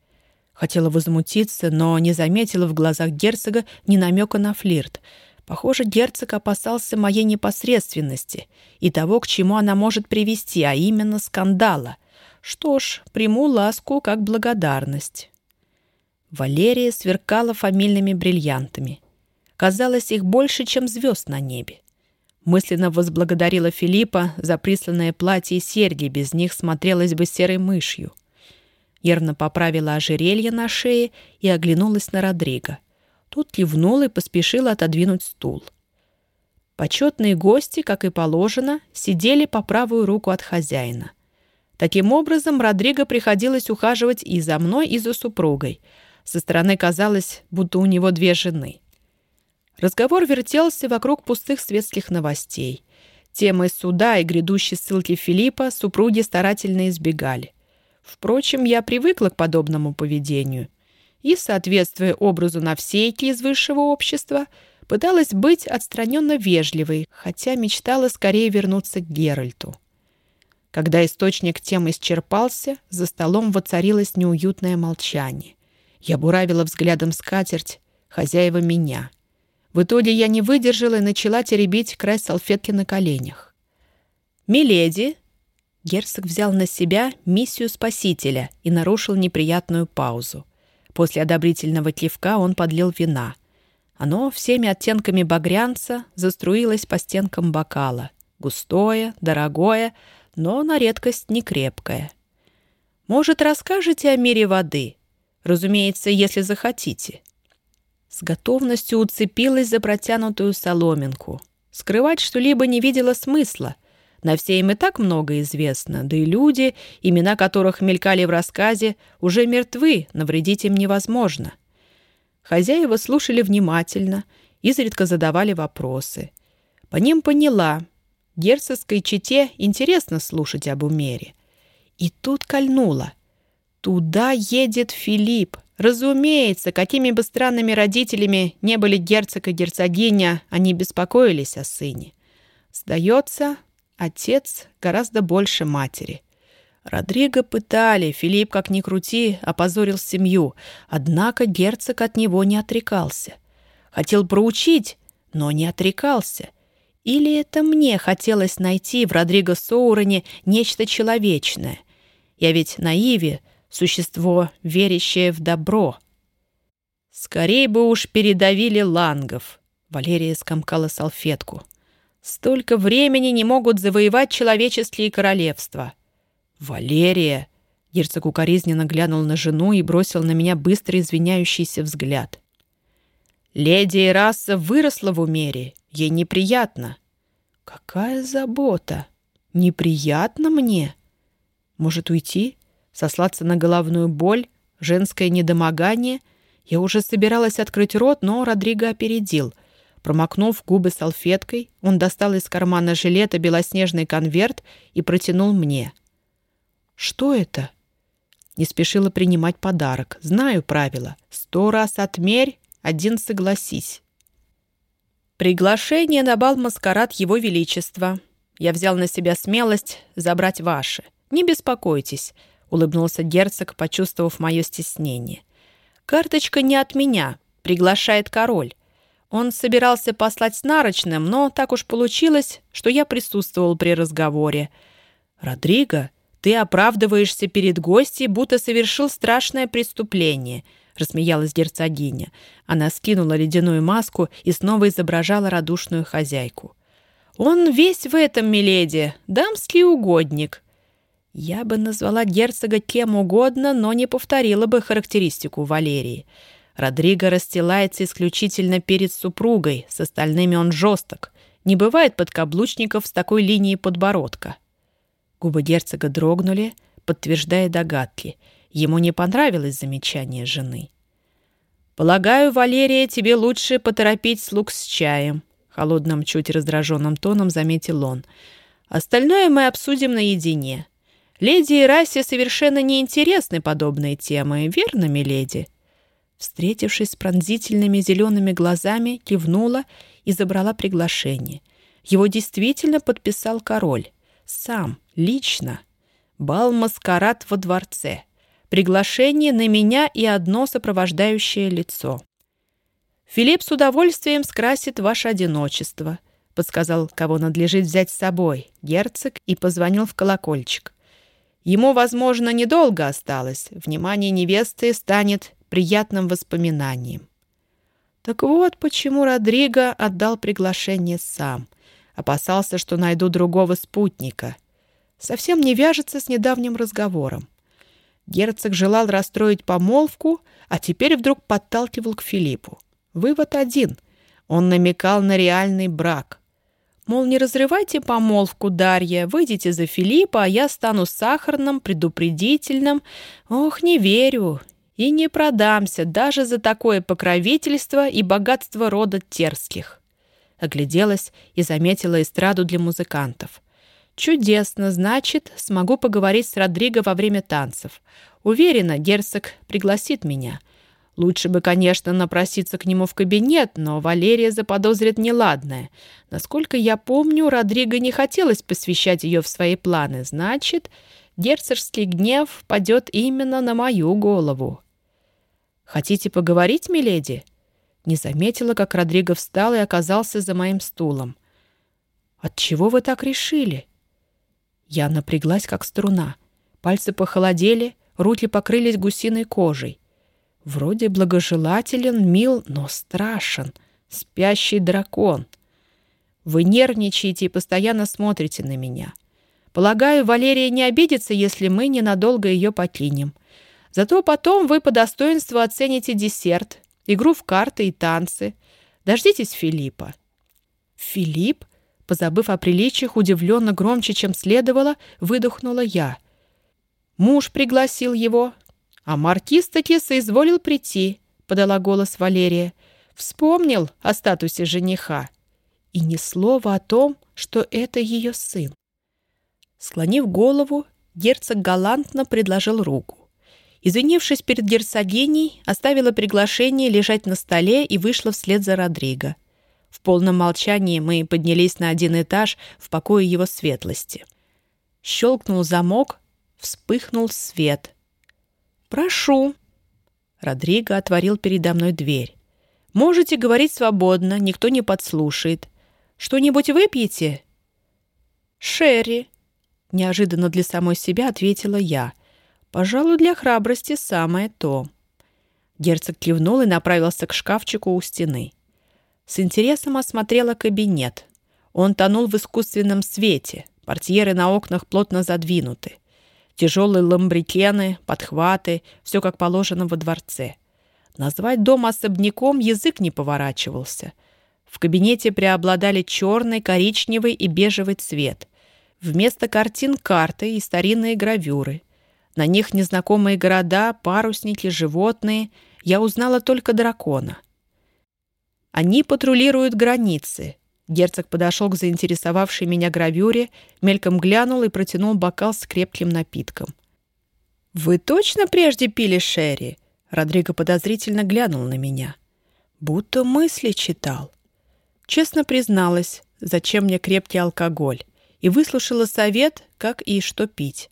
Хотела возмутиться, но не заметила в глазах герцога ни намека на флирт. Похоже, герцог опасался моей непосредственности и того, к чему она может привести, а именно скандала. Что ж, приму ласку как благодарность. Валерия сверкала фамильными бриллиантами. Казалось, их больше, чем звезд на небе. Мысленно возблагодарила Филиппа за присланное платье и серьги, без них смотрелась бы серой мышью. Ерно поправила ожерелье на шее и оглянулась на Родриго. Тут кивнул и поспешил отодвинуть стул. Почетные гости, как и положено, сидели по правую руку от хозяина. Таким образом, Родриго приходилось ухаживать и за мной, и за супругой — со стороны казалось, будто у него две жены. Разговор вертелся вокруг пустых светских новостей. Темы суда и грядущей ссылки Филиппа супруги старательно избегали. Впрочем, я привыкла к подобному поведению и, соответствуя образу навсейки из высшего общества, пыталась быть отстраненно вежливой, хотя мечтала скорее вернуться к Геральту. Когда источник темы исчерпался, за столом воцарилось неуютное молчание. Я буравила взглядом скатерть, хозяева меня. В итоге я не выдержала и начала теребить край салфетки на коленях. «Миледи!» Герцог взял на себя миссию спасителя и нарушил неприятную паузу. После одобрительного кивка он подлил вина. Оно всеми оттенками багрянца заструилось по стенкам бокала. Густое, дорогое, но на редкость не крепкое. «Может, расскажете о мире воды?» Разумеется, если захотите. С готовностью уцепилась за протянутую соломинку. Скрывать что-либо не видела смысла. На все им и так много известно, да и люди, имена которых мелькали в рассказе, уже мертвы, навредить им невозможно. Хозяева слушали внимательно, изредка задавали вопросы. По ним поняла, герцогской чете интересно слушать об умере. И тут кольнула — Туда едет Филипп. Разумеется, какими бы странными родителями не были герцог и герцогиня, они беспокоились о сыне. Сдается, отец гораздо больше матери. Родриго пытали, Филипп, как ни крути, опозорил семью, однако герцог от него не отрекался. Хотел проучить, но не отрекался. Или это мне хотелось найти в Родриго Соурене нечто человечное? Я ведь на Иве существо, верящее в добро. Скорей бы уж передавили лангов. Валерия скомкала салфетку. Столько времени не могут завоевать человеческие королевства. Валерия! Герцог укоризненно глянул на жену и бросил на меня быстрый извиняющийся взгляд. Леди Ираса выросла в умере. Ей неприятно. Какая забота! Неприятно мне? Может, уйти? Сослаться на головную боль, женское недомогание. Я уже собиралась открыть рот, но Родриго опередил. Промокнув губы салфеткой, он достал из кармана жилета белоснежный конверт и протянул мне. «Что это?» Не спешила принимать подарок. Знаю правила. Сто раз отмерь, один согласись. Приглашение на бал маскарад Его Величества. Я взял на себя смелость забрать ваше. Не беспокойтесь, улыбнулся герцог, почувствовав мое стеснение. «Карточка не от меня», — приглашает король. Он собирался послать с нарочным, но так уж получилось, что я присутствовал при разговоре. «Родриго, ты оправдываешься перед гостьей, будто совершил страшное преступление», — рассмеялась герцогиня. Она скинула ледяную маску и снова изображала радушную хозяйку. Он весь в этом, миледи, дамский угодник. Я бы назвала герцога кем угодно, но не повторила бы характеристику Валерии. Родриго расстилается исключительно перед супругой, с остальными он жесток. Не бывает подкаблучников с такой линией подбородка. Губы герцога дрогнули, подтверждая догадки. Ему не понравилось замечание жены. «Полагаю, Валерия, тебе лучше поторопить слуг с чаем», — холодным, чуть раздраженным тоном заметил он. «Остальное мы обсудим наедине. Леди Ирасе совершенно неинтересны подобные темы, верно, миледи?» Встретившись с пронзительными зелеными глазами, кивнула и забрала приглашение. Его действительно подписал король. Сам, лично. Бал-маскарад во дворце. Приглашение на меня и одно сопровождающее лицо. «Филипп с удовольствием скрасит ваше одиночество», — подсказал, кого надлежит взять с собой, герцог, и позвонил в колокольчик. Ему, возможно, недолго осталось. Внимание невесты станет приятным воспоминанием. Так вот, почему Родриго отдал приглашение сам. Опасался, что найду другого спутника. Совсем не вяжется с недавним разговором. Герцог желал расстроить помолвку, а теперь вдруг подталкивал к Филиппу. Вывод один. Он намекал на реальный брак. Мол, не разрывайте помолвку, Дарья, выйдите за Филиппа, а я стану сахарным, предупредительным. Ох, не верю. И не продамся даже за такое покровительство и богатство рода Терских. Огляделась и заметила эстраду для музыкантов. Чудесно, значит, смогу поговорить с Родриго во время танцев. Уверена, герцог пригласит меня. Лучше бы, конечно, напроситься к нему в кабинет, но Валерия заподозрит неладное. Насколько я помню, Родриго не хотелось посвящать ее в свои планы. Значит, герцогский гнев падет именно на мою голову. «Хотите поговорить, миледи?» Не заметила, как Родриго встал и оказался за моим стулом. «Отчего вы так решили?» Я напряглась, как струна. Пальцы похолодели, руки покрылись гусиной кожей. Вроде благожелателен, мил, но страшен. Спящий дракон. Вы нервничаете и постоянно смотрите на меня. Полагаю, Валерия не обидится, если мы ненадолго ее покинем. Зато потом вы по достоинству оцените десерт, игру в карты и танцы. Дождитесь Филиппа». «Филипп?» Позабыв о приличиях, удивленно громче, чем следовало, выдохнула я. «Муж пригласил его, а маркиз таки соизволил прийти», — подала голос Валерия. «Вспомнил о статусе жениха. И ни слова о том, что это ее сын». Склонив голову, герцог галантно предложил руку. Извинившись перед герцогиней, оставила приглашение лежать на столе и вышла вслед за Родриго. В полном молчании мы поднялись на один этаж в покое его светлости. Щелкнул замок, вспыхнул свет. «Прошу!» Родриго отворил передо мной дверь. «Можете говорить свободно, никто не подслушает. Что-нибудь выпьете?» «Шерри!» Неожиданно для самой себя ответила я — Пожалуй, для храбрости самое то. Герцог кивнул и направился к шкафчику у стены. С интересом осмотрела кабинет. Он тонул в искусственном свете. Портьеры на окнах плотно задвинуты. Тяжелые ламбрикены, подхваты, все как положено во дворце. Назвать дом особняком язык не поворачивался. В кабинете преобладали черный, коричневый и бежевый цвет. Вместо картин карты и старинные гравюры — на них незнакомые города, парусники, животные. Я узнала только дракона. Они патрулируют границы. Герцог подошел к заинтересовавшей меня гравюре, мельком глянул и протянул бокал с крепким напитком. «Вы точно прежде пили Шерри?» Родриго подозрительно глянул на меня. Будто мысли читал. Честно призналась, зачем мне крепкий алкоголь, и выслушала совет, как и что пить.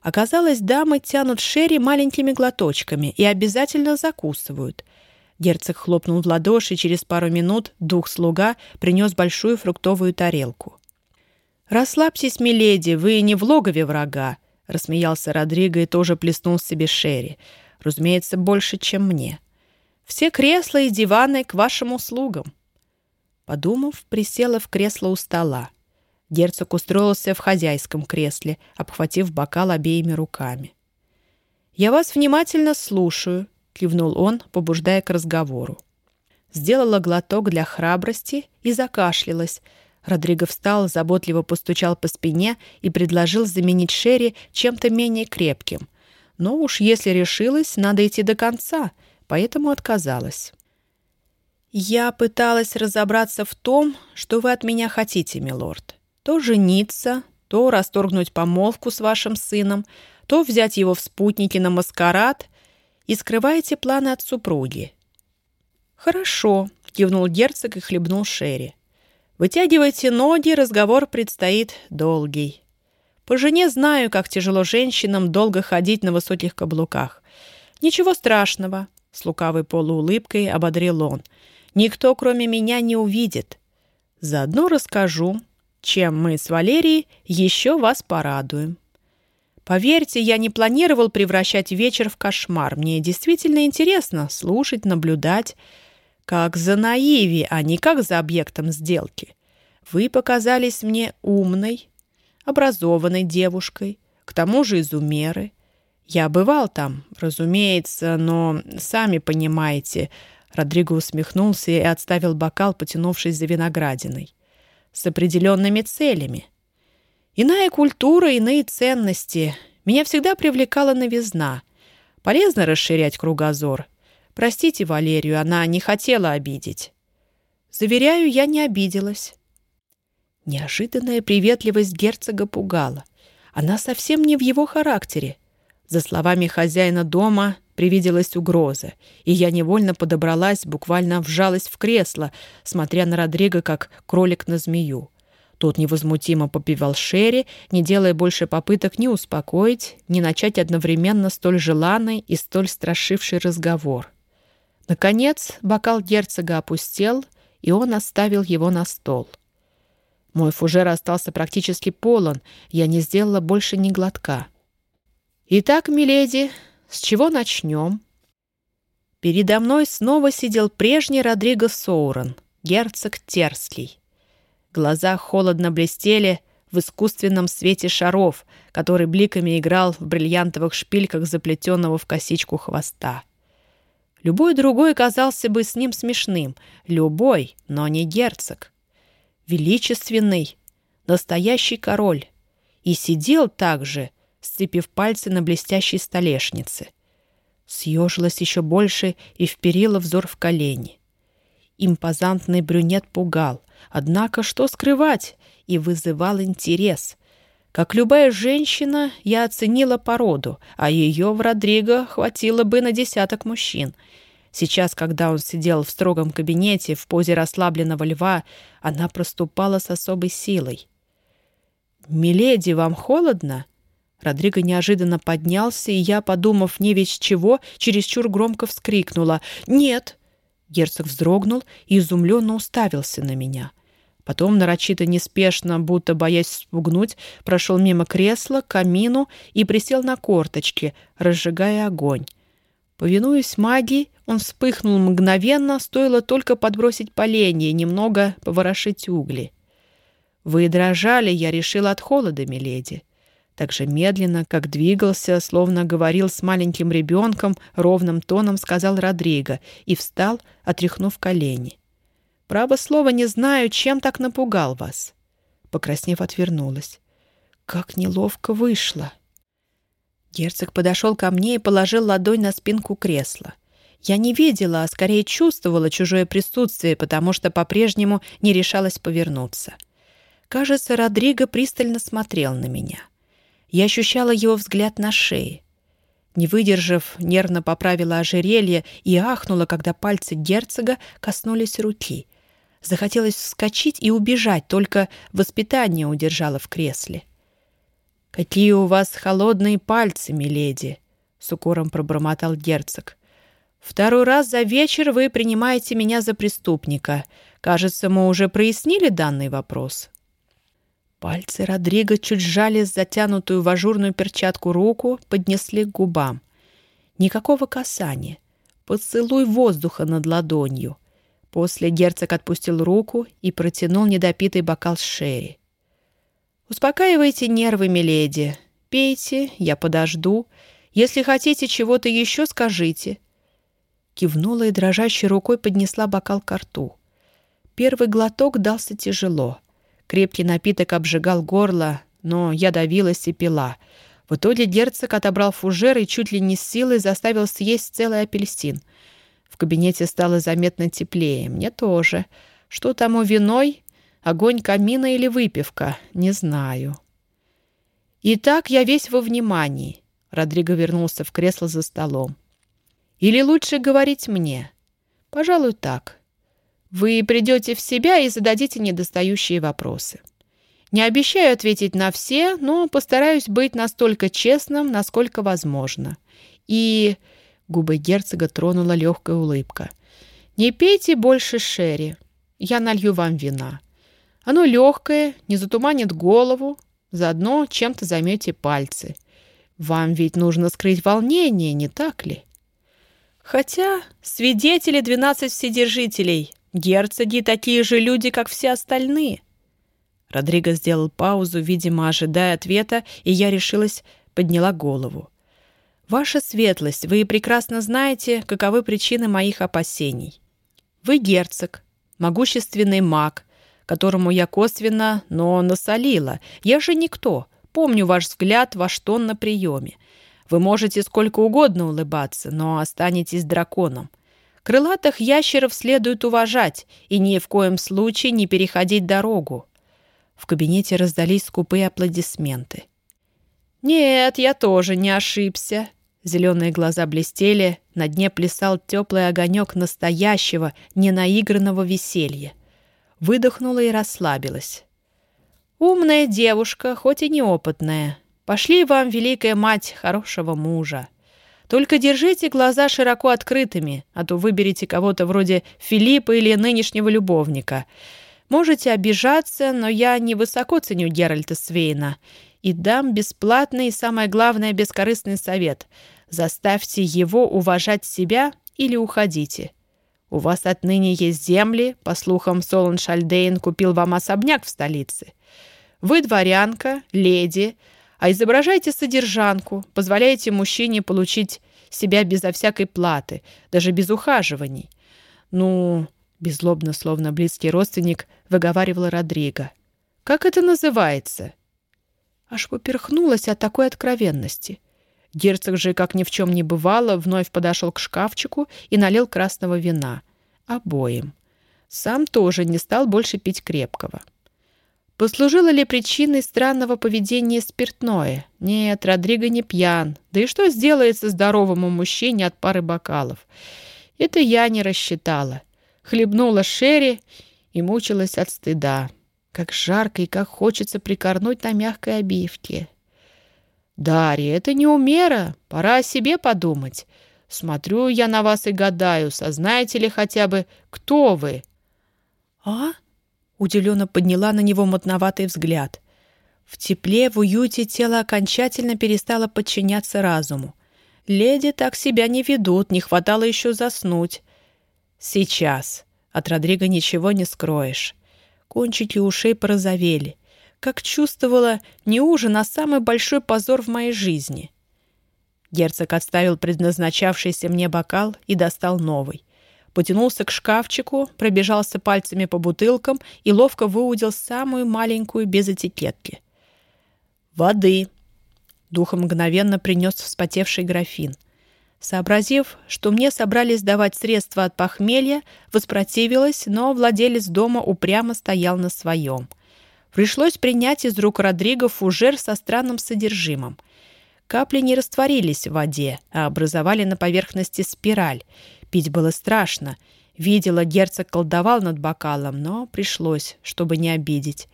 Оказалось, дамы тянут шерри маленькими глоточками и обязательно закусывают. Герцог хлопнул в ладоши, и через пару минут дух-слуга принес большую фруктовую тарелку. «Расслабьтесь, миледи, вы не в логове врага», — рассмеялся Родриго и тоже плеснул себе шерри. «Разумеется, больше, чем мне. Все кресла и диваны к вашим услугам». Подумав, присела в кресло у стола. Герцог устроился в хозяйском кресле, обхватив бокал обеими руками. «Я вас внимательно слушаю», — кивнул он, побуждая к разговору. Сделала глоток для храбрости и закашлялась. Родриго встал, заботливо постучал по спине и предложил заменить Шерри чем-то менее крепким. Но уж если решилась, надо идти до конца, поэтому отказалась. «Я пыталась разобраться в том, что вы от меня хотите, милорд. То жениться, то расторгнуть помолвку с вашим сыном, то взять его в спутники на маскарад и скрываете планы от супруги. «Хорошо», — кивнул герцог и хлебнул Шерри. «Вытягивайте ноги, разговор предстоит долгий. По жене знаю, как тяжело женщинам долго ходить на высоких каблуках. Ничего страшного», — с лукавой полуулыбкой ободрил он. «Никто, кроме меня, не увидит. Заодно расскажу, чем мы с Валерией еще вас порадуем». Поверьте, я не планировал превращать вечер в кошмар. Мне действительно интересно слушать, наблюдать, как за наиви, а не как за объектом сделки. Вы показались мне умной, образованной девушкой, к тому же изумеры. Я бывал там, разумеется, но сами понимаете, Родриго усмехнулся и отставил бокал, потянувшись за виноградиной. С определенными целями. Иная культура, иные ценности. Меня всегда привлекала новизна. Полезно расширять кругозор. Простите Валерию, она не хотела обидеть. Заверяю, я не обиделась. Неожиданная приветливость герцога пугала. Она совсем не в его характере. За словами хозяина дома привиделась угроза, и я невольно подобралась, буквально вжалась в кресло, смотря на Родриго, как кролик на змею. Тот невозмутимо попивал Шерри, не делая больше попыток ни успокоить, ни начать одновременно столь желанный и столь страшивший разговор. Наконец бокал герцога опустел, и он оставил его на стол. Мой фужер остался практически полон, я не сделала больше ни глотка. «Итак, миледи, с чего начнем?» Передо мной снова сидел прежний Родриго Соурон, герцог Терский. Глаза холодно блестели в искусственном свете шаров, который бликами играл в бриллиантовых шпильках заплетенного в косичку хвоста. Любой другой казался бы с ним смешным. Любой, но не герцог. Величественный, настоящий король. И сидел также, сцепив пальцы на блестящей столешнице. Съежилась еще больше и вперила взор в колени. Импозантный брюнет пугал, однако что скрывать, и вызывал интерес. Как любая женщина, я оценила породу, а ее в Родриго хватило бы на десяток мужчин. Сейчас, когда он сидел в строгом кабинете в позе расслабленного льва, она проступала с особой силой. «Миледи, вам холодно?» Родриго неожиданно поднялся, и я, подумав не весь чего, чересчур громко вскрикнула. «Нет!» Герцог вздрогнул и изумленно уставился на меня. Потом, нарочито неспешно, будто боясь спугнуть, прошел мимо кресла, к камину и присел на корточки, разжигая огонь. Повинуясь магии, он вспыхнул мгновенно, стоило только подбросить поленье немного поворошить угли. «Вы дрожали, я решил от холода, миледи». Так же медленно, как двигался, словно говорил с маленьким ребенком, ровным тоном сказал Родриго и встал, отряхнув колени. «Право слово, не знаю, чем так напугал вас». Покраснев, отвернулась. «Как неловко вышло!» Герцог подошел ко мне и положил ладонь на спинку кресла. Я не видела, а скорее чувствовала чужое присутствие, потому что по-прежнему не решалась повернуться. Кажется, Родриго пристально смотрел на меня. Я ощущала его взгляд на шее. Не выдержав, нервно поправила ожерелье и ахнула, когда пальцы герцога коснулись руки. Захотелось вскочить и убежать, только воспитание удержало в кресле. «Какие у вас холодные пальцы, миледи!» — с укором пробормотал герцог. «Второй раз за вечер вы принимаете меня за преступника. Кажется, мы уже прояснили данный вопрос». Пальцы Родриго чуть сжали затянутую в ажурную перчатку руку, поднесли к губам. Никакого касания. Поцелуй воздуха над ладонью. После герцог отпустил руку и протянул недопитый бокал с шерри. «Успокаивайте нервы, миледи. Пейте, я подожду. Если хотите чего-то еще, скажите». Кивнула и дрожащей рукой поднесла бокал к рту. Первый глоток дался тяжело. Крепкий напиток обжигал горло, но я давилась и пила. В итоге герцог отобрал фужер и чуть ли не с силой заставил съесть целый апельсин. В кабинете стало заметно теплее. Мне тоже. Что тому виной? Огонь камина или выпивка? Не знаю. Итак, я весь во внимании. Родриго вернулся в кресло за столом. Или лучше говорить мне? Пожалуй, так. Вы придете в себя и зададите недостающие вопросы. Не обещаю ответить на все, но постараюсь быть настолько честным, насколько возможно. И губы герцога тронула легкая улыбка. Не пейте больше шерри. Я налью вам вина. Оно легкое, не затуманит голову, заодно чем-то займете пальцы. Вам ведь нужно скрыть волнение, не так ли? Хотя свидетели двенадцать вседержителей — Герцоги такие же люди, как все остальные. Родриго сделал паузу, видимо, ожидая ответа, и я решилась, подняла голову. «Ваша светлость, вы прекрасно знаете, каковы причины моих опасений. Вы герцог, могущественный маг, которому я косвенно, но насолила. Я же никто. Помню ваш взгляд, ваш тон на приеме. Вы можете сколько угодно улыбаться, но останетесь драконом. Крылатых ящеров следует уважать и ни в коем случае не переходить дорогу. В кабинете раздались скупые аплодисменты. «Нет, я тоже не ошибся». Зеленые глаза блестели, на дне плясал теплый огонек настоящего, ненаигранного веселья. Выдохнула и расслабилась. «Умная девушка, хоть и неопытная. Пошли вам, великая мать, хорошего мужа». Только держите глаза широко открытыми, а то выберете кого-то вроде Филиппа или нынешнего любовника. Можете обижаться, но я невысоко ценю Геральта Свейна и дам бесплатный и, самое главное, бескорыстный совет. Заставьте его уважать себя или уходите. У вас отныне есть земли, по слухам, Солон Шальдейн купил вам особняк в столице. Вы дворянка, леди, а изображайте содержанку, позволяете мужчине получить себя безо всякой платы, даже без ухаживаний. Ну, беззлобно, словно близкий родственник, выговаривала Родриго. Как это называется? Аж поперхнулась от такой откровенности. Герцог же, как ни в чем не бывало, вновь подошел к шкафчику и налил красного вина. Обоим. Сам тоже не стал больше пить крепкого. Послужило ли причиной странного поведения спиртное? Нет, Родриго не пьян. Да и что сделается здоровому мужчине от пары бокалов? Это я не рассчитала. Хлебнула Шерри и мучилась от стыда. Как жарко и как хочется прикорнуть на мягкой обивке. «Дарья, это не умера. Пора о себе подумать. Смотрю я на вас и гадаю, сознаете ли хотя бы, кто вы?» «А?» Удивленно подняла на него мутноватый взгляд. В тепле, в уюте тело окончательно перестало подчиняться разуму. Леди так себя не ведут, не хватало еще заснуть. Сейчас. От Родриго ничего не скроешь. Кончики ушей порозовели. Как чувствовала, не ужин, а самый большой позор в моей жизни. Герцог отставил предназначавшийся мне бокал и достал новый потянулся к шкафчику, пробежался пальцами по бутылкам и ловко выудил самую маленькую без этикетки. «Воды!» Духом мгновенно принес вспотевший графин. Сообразив, что мне собрались давать средства от похмелья, воспротивилась, но владелец дома упрямо стоял на своем. Пришлось принять из рук Родриго фужер со странным содержимым. Капли не растворились в воде, а образовали на поверхности спираль — Пить было страшно. Видела, герцог колдовал над бокалом, но пришлось, чтобы не обидеть.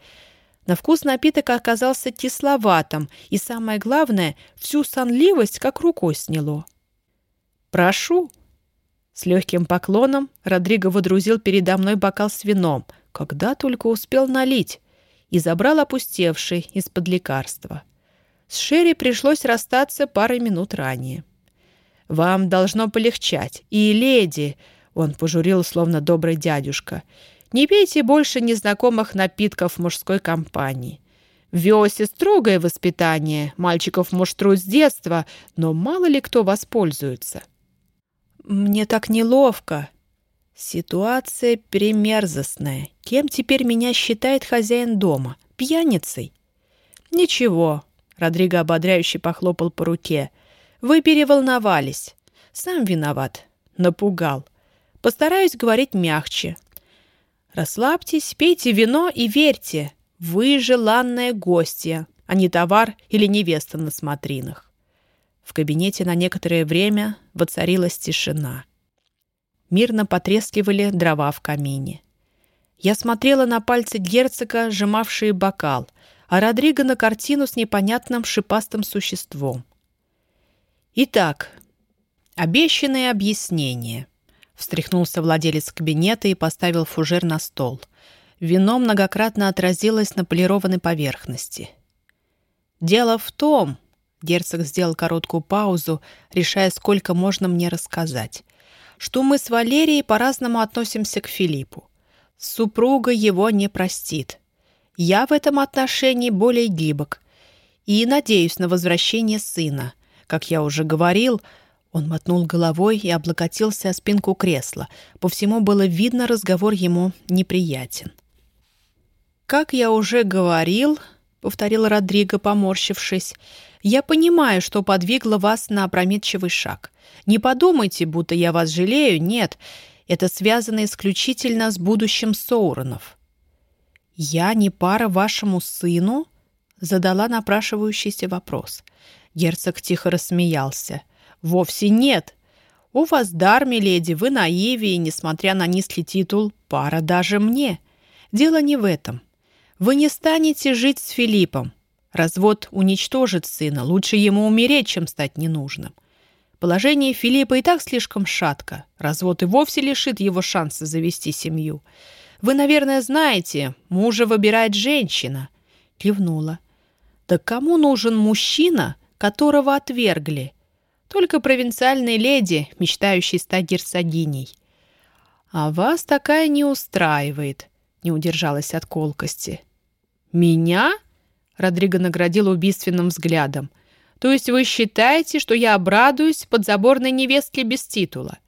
На вкус напиток оказался кисловатым, и, самое главное, всю сонливость как рукой сняло. «Прошу!» С легким поклоном Родриго водрузил передо мной бокал с вином, когда только успел налить, и забрал опустевший из-под лекарства. С Шерри пришлось расстаться парой минут ранее. Вам должно полегчать. И, леди, он пожурил, словно добрый дядюшка, не пейте больше незнакомых напитков мужской компании. В строгое воспитание, мальчиков муштруют с детства, но мало ли кто воспользуется. Мне так неловко. Ситуация примерзостная. Кем теперь меня считает хозяин дома? Пьяницей? Ничего. Родриго ободряюще похлопал по руке. Вы переволновались. Сам виноват. Напугал. Постараюсь говорить мягче. Расслабьтесь, пейте вино и верьте. Вы желанная гостья, а не товар или невеста на смотринах. В кабинете на некоторое время воцарилась тишина. Мирно потрескивали дрова в камине. Я смотрела на пальцы герцога, сжимавшие бокал, а Родриго на картину с непонятным шипастым существом. Итак, обещанное объяснение. Встряхнулся владелец кабинета и поставил фужер на стол — Вино многократно отразилось на полированной поверхности. «Дело в том...» — герцог сделал короткую паузу, решая, сколько можно мне рассказать, что мы с Валерией по-разному относимся к Филиппу. Супруга его не простит. Я в этом отношении более гибок и надеюсь на возвращение сына. Как я уже говорил, он мотнул головой и облокотился о спинку кресла. По всему было видно, разговор ему неприятен. «Как я уже говорил», — повторил Родриго, поморщившись, «я понимаю, что подвигло вас на опрометчивый шаг. Не подумайте, будто я вас жалею, нет, это связано исключительно с будущим Соуронов». «Я не пара вашему сыну?» — задала напрашивающийся вопрос. Герцог тихо рассмеялся. «Вовсе нет. У вас дар, миледи, вы на Иве, и, несмотря на низкий титул, пара даже мне. Дело не в этом. Вы не станете жить с Филиппом. Развод уничтожит сына. Лучше ему умереть, чем стать ненужным. Положение Филиппа и так слишком шатко. Развод и вовсе лишит его шанса завести семью. Вы, наверное, знаете, мужа выбирает женщина. Кивнула. Так кому нужен мужчина, которого отвергли? Только провинциальной леди, мечтающей стать герцогиней. А вас такая не устраивает, не удержалась от колкости. «Меня?» — Родриго наградил убийственным взглядом. «То есть вы считаете, что я обрадуюсь подзаборной невестке без титула?»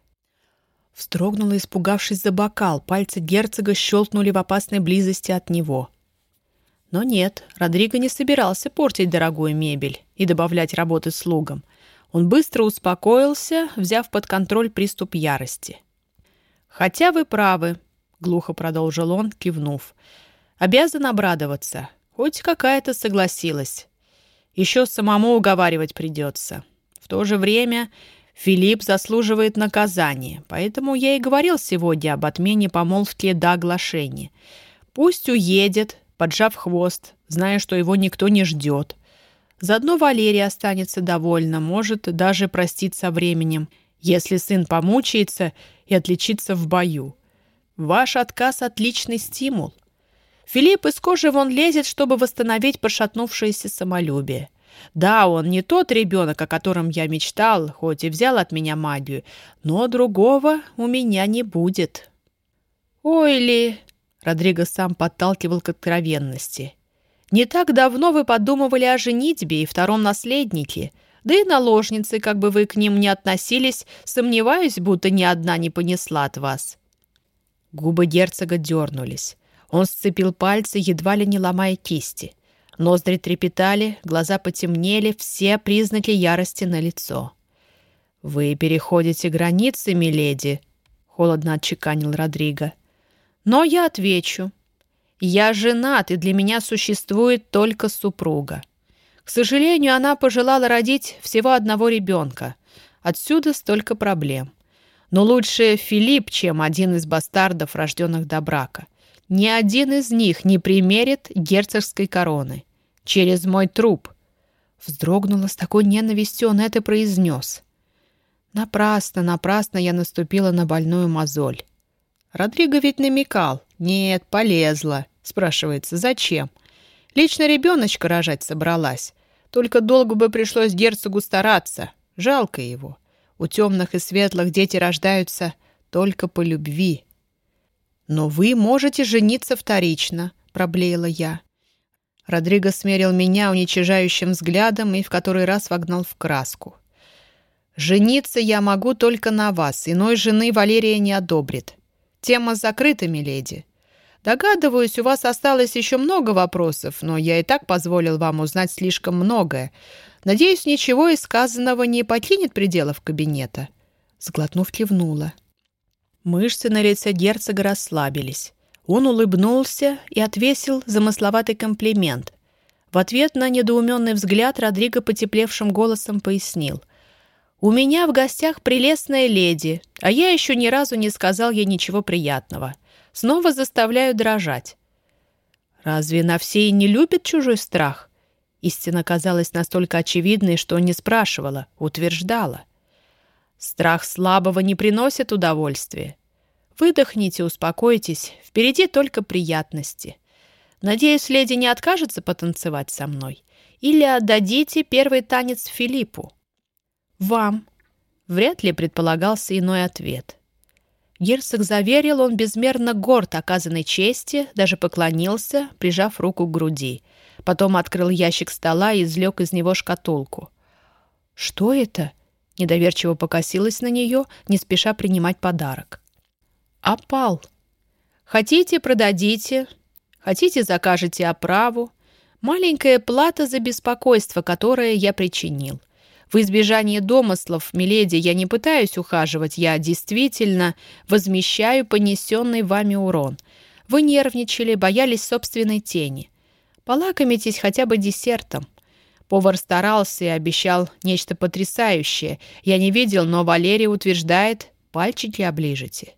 Вздрогнула, испугавшись за бокал. Пальцы герцога щелкнули в опасной близости от него. Но нет, Родриго не собирался портить дорогую мебель и добавлять работы слугам. Он быстро успокоился, взяв под контроль приступ ярости. «Хотя вы правы», — глухо продолжил он, кивнув. Обязан обрадоваться. Хоть какая-то согласилась. Еще самому уговаривать придется. В то же время Филипп заслуживает наказания, поэтому я и говорил сегодня об отмене помолвки до оглашения. Пусть уедет, поджав хвост, зная, что его никто не ждет. Заодно Валерия останется довольна, может даже простить временем, если сын помучается и отличится в бою. Ваш отказ — отличный стимул. Филипп из кожи вон лезет, чтобы восстановить пошатнувшееся самолюбие. Да, он не тот ребенок, о котором я мечтал, хоть и взял от меня магию, но другого у меня не будет. «Ой ли!» — Родриго сам подталкивал к откровенности. «Не так давно вы подумывали о женитьбе и втором наследнике, да и наложницы, как бы вы к ним ни относились, сомневаюсь, будто ни одна не понесла от вас». Губы герцога дернулись. Он сцепил пальцы, едва ли не ломая кисти. Ноздри трепетали, глаза потемнели, все признаки ярости на лицо. «Вы переходите границы, миледи», — холодно отчеканил Родриго. «Но я отвечу. Я женат, и для меня существует только супруга. К сожалению, она пожелала родить всего одного ребенка. Отсюда столько проблем. Но лучше Филипп, чем один из бастардов, рожденных до брака. Ни один из них не примерит герцогской короны. Через мой труп. Вздрогнула с такой ненавистью, он это произнес. Напрасно, напрасно я наступила на больную мозоль. Родриго ведь намекал. Нет, полезла. Спрашивается, зачем? Лично ребеночка рожать собралась. Только долго бы пришлось герцогу стараться. Жалко его. У темных и светлых дети рождаются только по любви. «Но вы можете жениться вторично», — проблеяла я. Родриго смерил меня уничижающим взглядом и в который раз вогнал в краску. «Жениться я могу только на вас, иной жены Валерия не одобрит. Тема закрыта, миледи. Догадываюсь, у вас осталось еще много вопросов, но я и так позволил вам узнать слишком многое. Надеюсь, ничего из сказанного не покинет пределов кабинета». Сглотнув, кивнула. Мышцы на лице герцога расслабились. Он улыбнулся и отвесил замысловатый комплимент. В ответ на недоуменный взгляд Родриго потеплевшим голосом пояснил. «У меня в гостях прелестная леди, а я еще ни разу не сказал ей ничего приятного. Снова заставляю дрожать». «Разве на все и не любят чужой страх?» Истина казалась настолько очевидной, что не спрашивала, утверждала. «Страх слабого не приносит удовольствия. Выдохните, успокойтесь, впереди только приятности. Надеюсь, леди не откажется потанцевать со мной. Или отдадите первый танец Филиппу. Вам. Вряд ли предполагался иной ответ. Герцог заверил, он безмерно горд оказанной чести, даже поклонился, прижав руку к груди. Потом открыл ящик стола и извлек из него шкатулку. «Что это?» Недоверчиво покосилась на нее, не спеша принимать подарок опал. Хотите, продадите, хотите, закажете оправу. Маленькая плата за беспокойство, которое я причинил. В избежание домыслов, миледи, я не пытаюсь ухаживать, я действительно возмещаю понесенный вами урон. Вы нервничали, боялись собственной тени. Полакомитесь хотя бы десертом. Повар старался и обещал нечто потрясающее. Я не видел, но Валерий утверждает, пальчики оближете.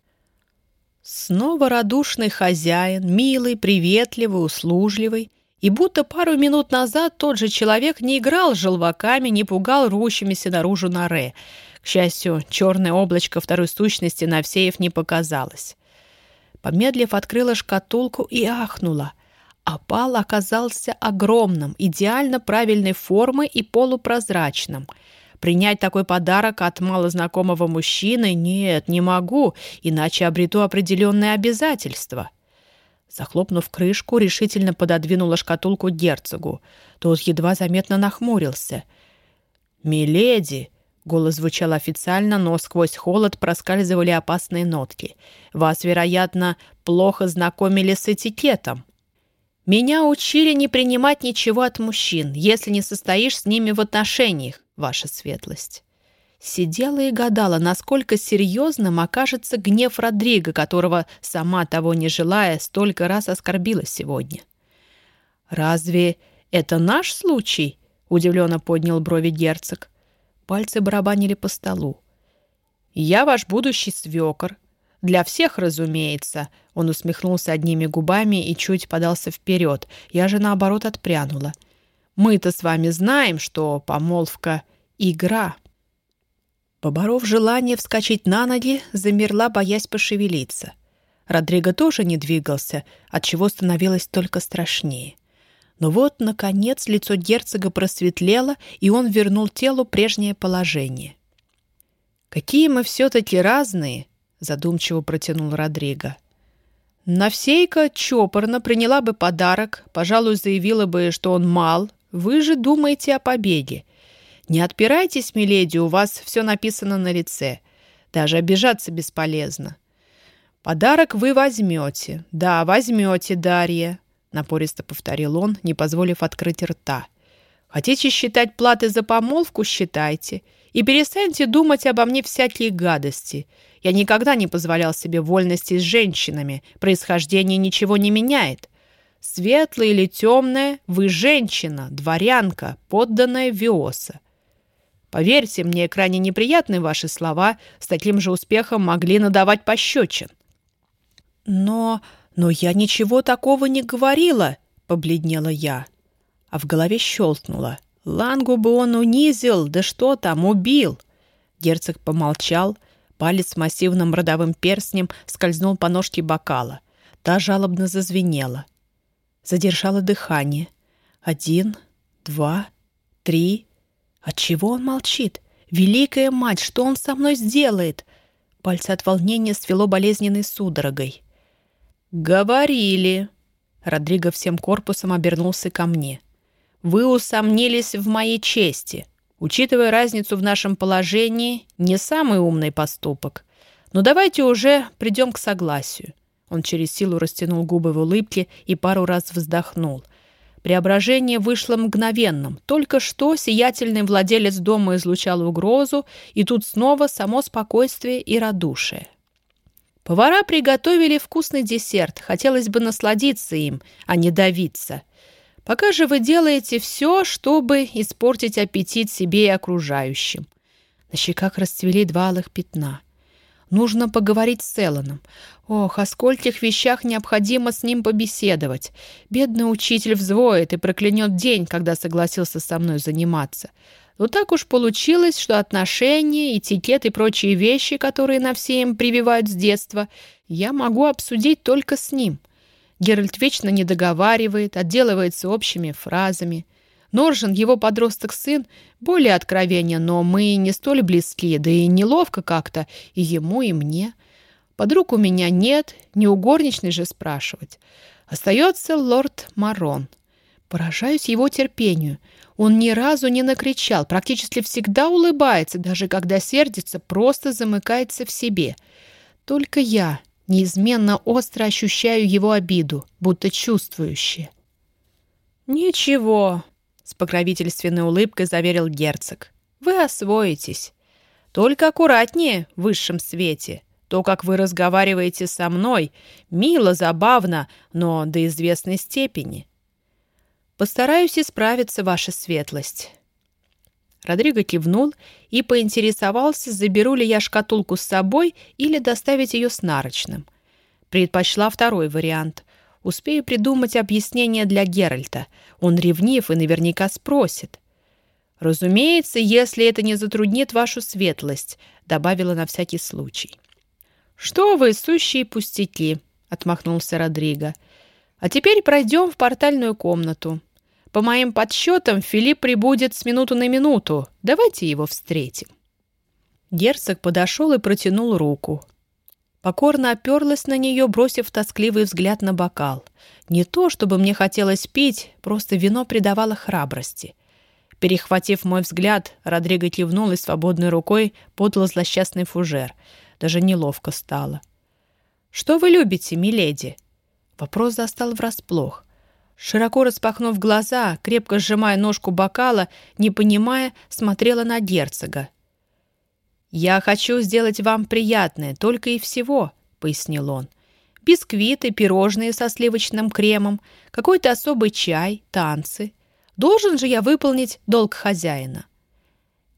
Снова радушный хозяин, милый, приветливый, услужливый. И будто пару минут назад тот же человек не играл желваками, не пугал рвущимися наружу норе. К счастью, черное облачко второй сущности на Навсеев не показалось. Помедлив, открыла шкатулку и ахнула. Опал оказался огромным, идеально правильной формы и полупрозрачным — Принять такой подарок от малознакомого мужчины нет, не могу, иначе обрету определенные обязательства. Захлопнув крышку, решительно пододвинула шкатулку герцогу. Тот едва заметно нахмурился. «Миледи!» — голос звучал официально, но сквозь холод проскальзывали опасные нотки. «Вас, вероятно, плохо знакомили с этикетом». «Меня учили не принимать ничего от мужчин, если не состоишь с ними в отношениях ваша светлость. Сидела и гадала, насколько серьезным окажется гнев Родриго, которого, сама того не желая, столько раз оскорбила сегодня. «Разве это наш случай?» — удивленно поднял брови герцог. Пальцы барабанили по столу. «Я ваш будущий свекор. Для всех, разумеется». Он усмехнулся одними губами и чуть подался вперед. Я же, наоборот, отпрянула. «Мы-то с вами знаем, что помолвка Игра. Поборов желание вскочить на ноги, замерла, боясь пошевелиться. Родриго тоже не двигался, отчего становилось только страшнее. Но вот, наконец, лицо герцога просветлело, и он вернул телу прежнее положение. «Какие мы все-таки разные!» — задумчиво протянул Родриго. Навсейка чопорно приняла бы подарок, пожалуй, заявила бы, что он мал. Вы же думаете о побеге. «Не отпирайтесь, миледи, у вас все написано на лице. Даже обижаться бесполезно». «Подарок вы возьмете. Да, возьмете, Дарья», — напористо повторил он, не позволив открыть рта. «Хотите считать платы за помолвку — считайте. И перестаньте думать обо мне всякие гадости. Я никогда не позволял себе вольности с женщинами. Происхождение ничего не меняет. Светлая или темная, вы женщина, дворянка, подданная Виоса. Поверьте мне, крайне неприятны ваши слова, с таким же успехом могли надавать пощечин. Но... но я ничего такого не говорила, побледнела я. А в голове щелкнуло. Лангу бы он унизил, да что там, убил. Герцог помолчал, палец с массивным родовым перстнем скользнул по ножке бокала. Та жалобно зазвенела. Задержала дыхание. Один, два, три, Отчего он молчит? Великая мать, что он со мной сделает? Пальцы от волнения свело болезненной судорогой. «Говорили!» Родриго всем корпусом обернулся ко мне. «Вы усомнились в моей чести. Учитывая разницу в нашем положении, не самый умный поступок. Но давайте уже придем к согласию». Он через силу растянул губы в улыбке и пару раз вздохнул. Преображение вышло мгновенным. Только что сиятельный владелец дома излучал угрозу, и тут снова само спокойствие и радушие. Повара приготовили вкусный десерт. Хотелось бы насладиться им, а не давиться. Пока же вы делаете все, чтобы испортить аппетит себе и окружающим. На щеках расцвели два алых пятна. Нужно поговорить с Элланом. Ох, о скольких вещах необходимо с ним побеседовать. Бедный учитель взвоет и проклянет день, когда согласился со мной заниматься. Но так уж получилось, что отношения, этикет и прочие вещи, которые на все им прививают с детства, я могу обсудить только с ним. Геральт вечно не договаривает, отделывается общими фразами. Норжен, его подросток-сын, более откровенен, но мы не столь близки, да и неловко как-то и ему, и мне. Подруг у меня нет, не у горничной же спрашивать. Остается лорд Марон. Поражаюсь его терпению — он ни разу не накричал, практически всегда улыбается, даже когда сердится, просто замыкается в себе. Только я неизменно остро ощущаю его обиду, будто чувствующее. «Ничего», — с покровительственной улыбкой заверил герцог. «Вы освоитесь. Только аккуратнее в высшем свете. То, как вы разговариваете со мной, мило, забавно, но до известной степени». «Постараюсь исправиться, ваша светлость». Родриго кивнул и поинтересовался, заберу ли я шкатулку с собой или доставить ее с нарочным. Предпочла второй вариант. Успею придумать объяснение для Геральта. Он ревнив и наверняка спросит. «Разумеется, если это не затруднит вашу светлость», — добавила на всякий случай. «Что вы, сущие пустяки», — отмахнулся Родриго. «А теперь пройдем в портальную комнату. По моим подсчетам, Филипп прибудет с минуту на минуту. Давайте его встретим». Герцог подошел и протянул руку. Покорно оперлась на нее, бросив тоскливый взгляд на бокал. Не то, чтобы мне хотелось пить, просто вино придавало храбрости. Перехватив мой взгляд, Родриго кивнул и свободной рукой подал злосчастный фужер. Даже неловко стало. «Что вы любите, миледи?» Вопрос застал врасплох. Широко распахнув глаза, крепко сжимая ножку бокала, не понимая, смотрела на герцога. «Я хочу сделать вам приятное, только и всего», — пояснил он. «Бисквиты, пирожные со сливочным кремом, какой-то особый чай, танцы. Должен же я выполнить долг хозяина».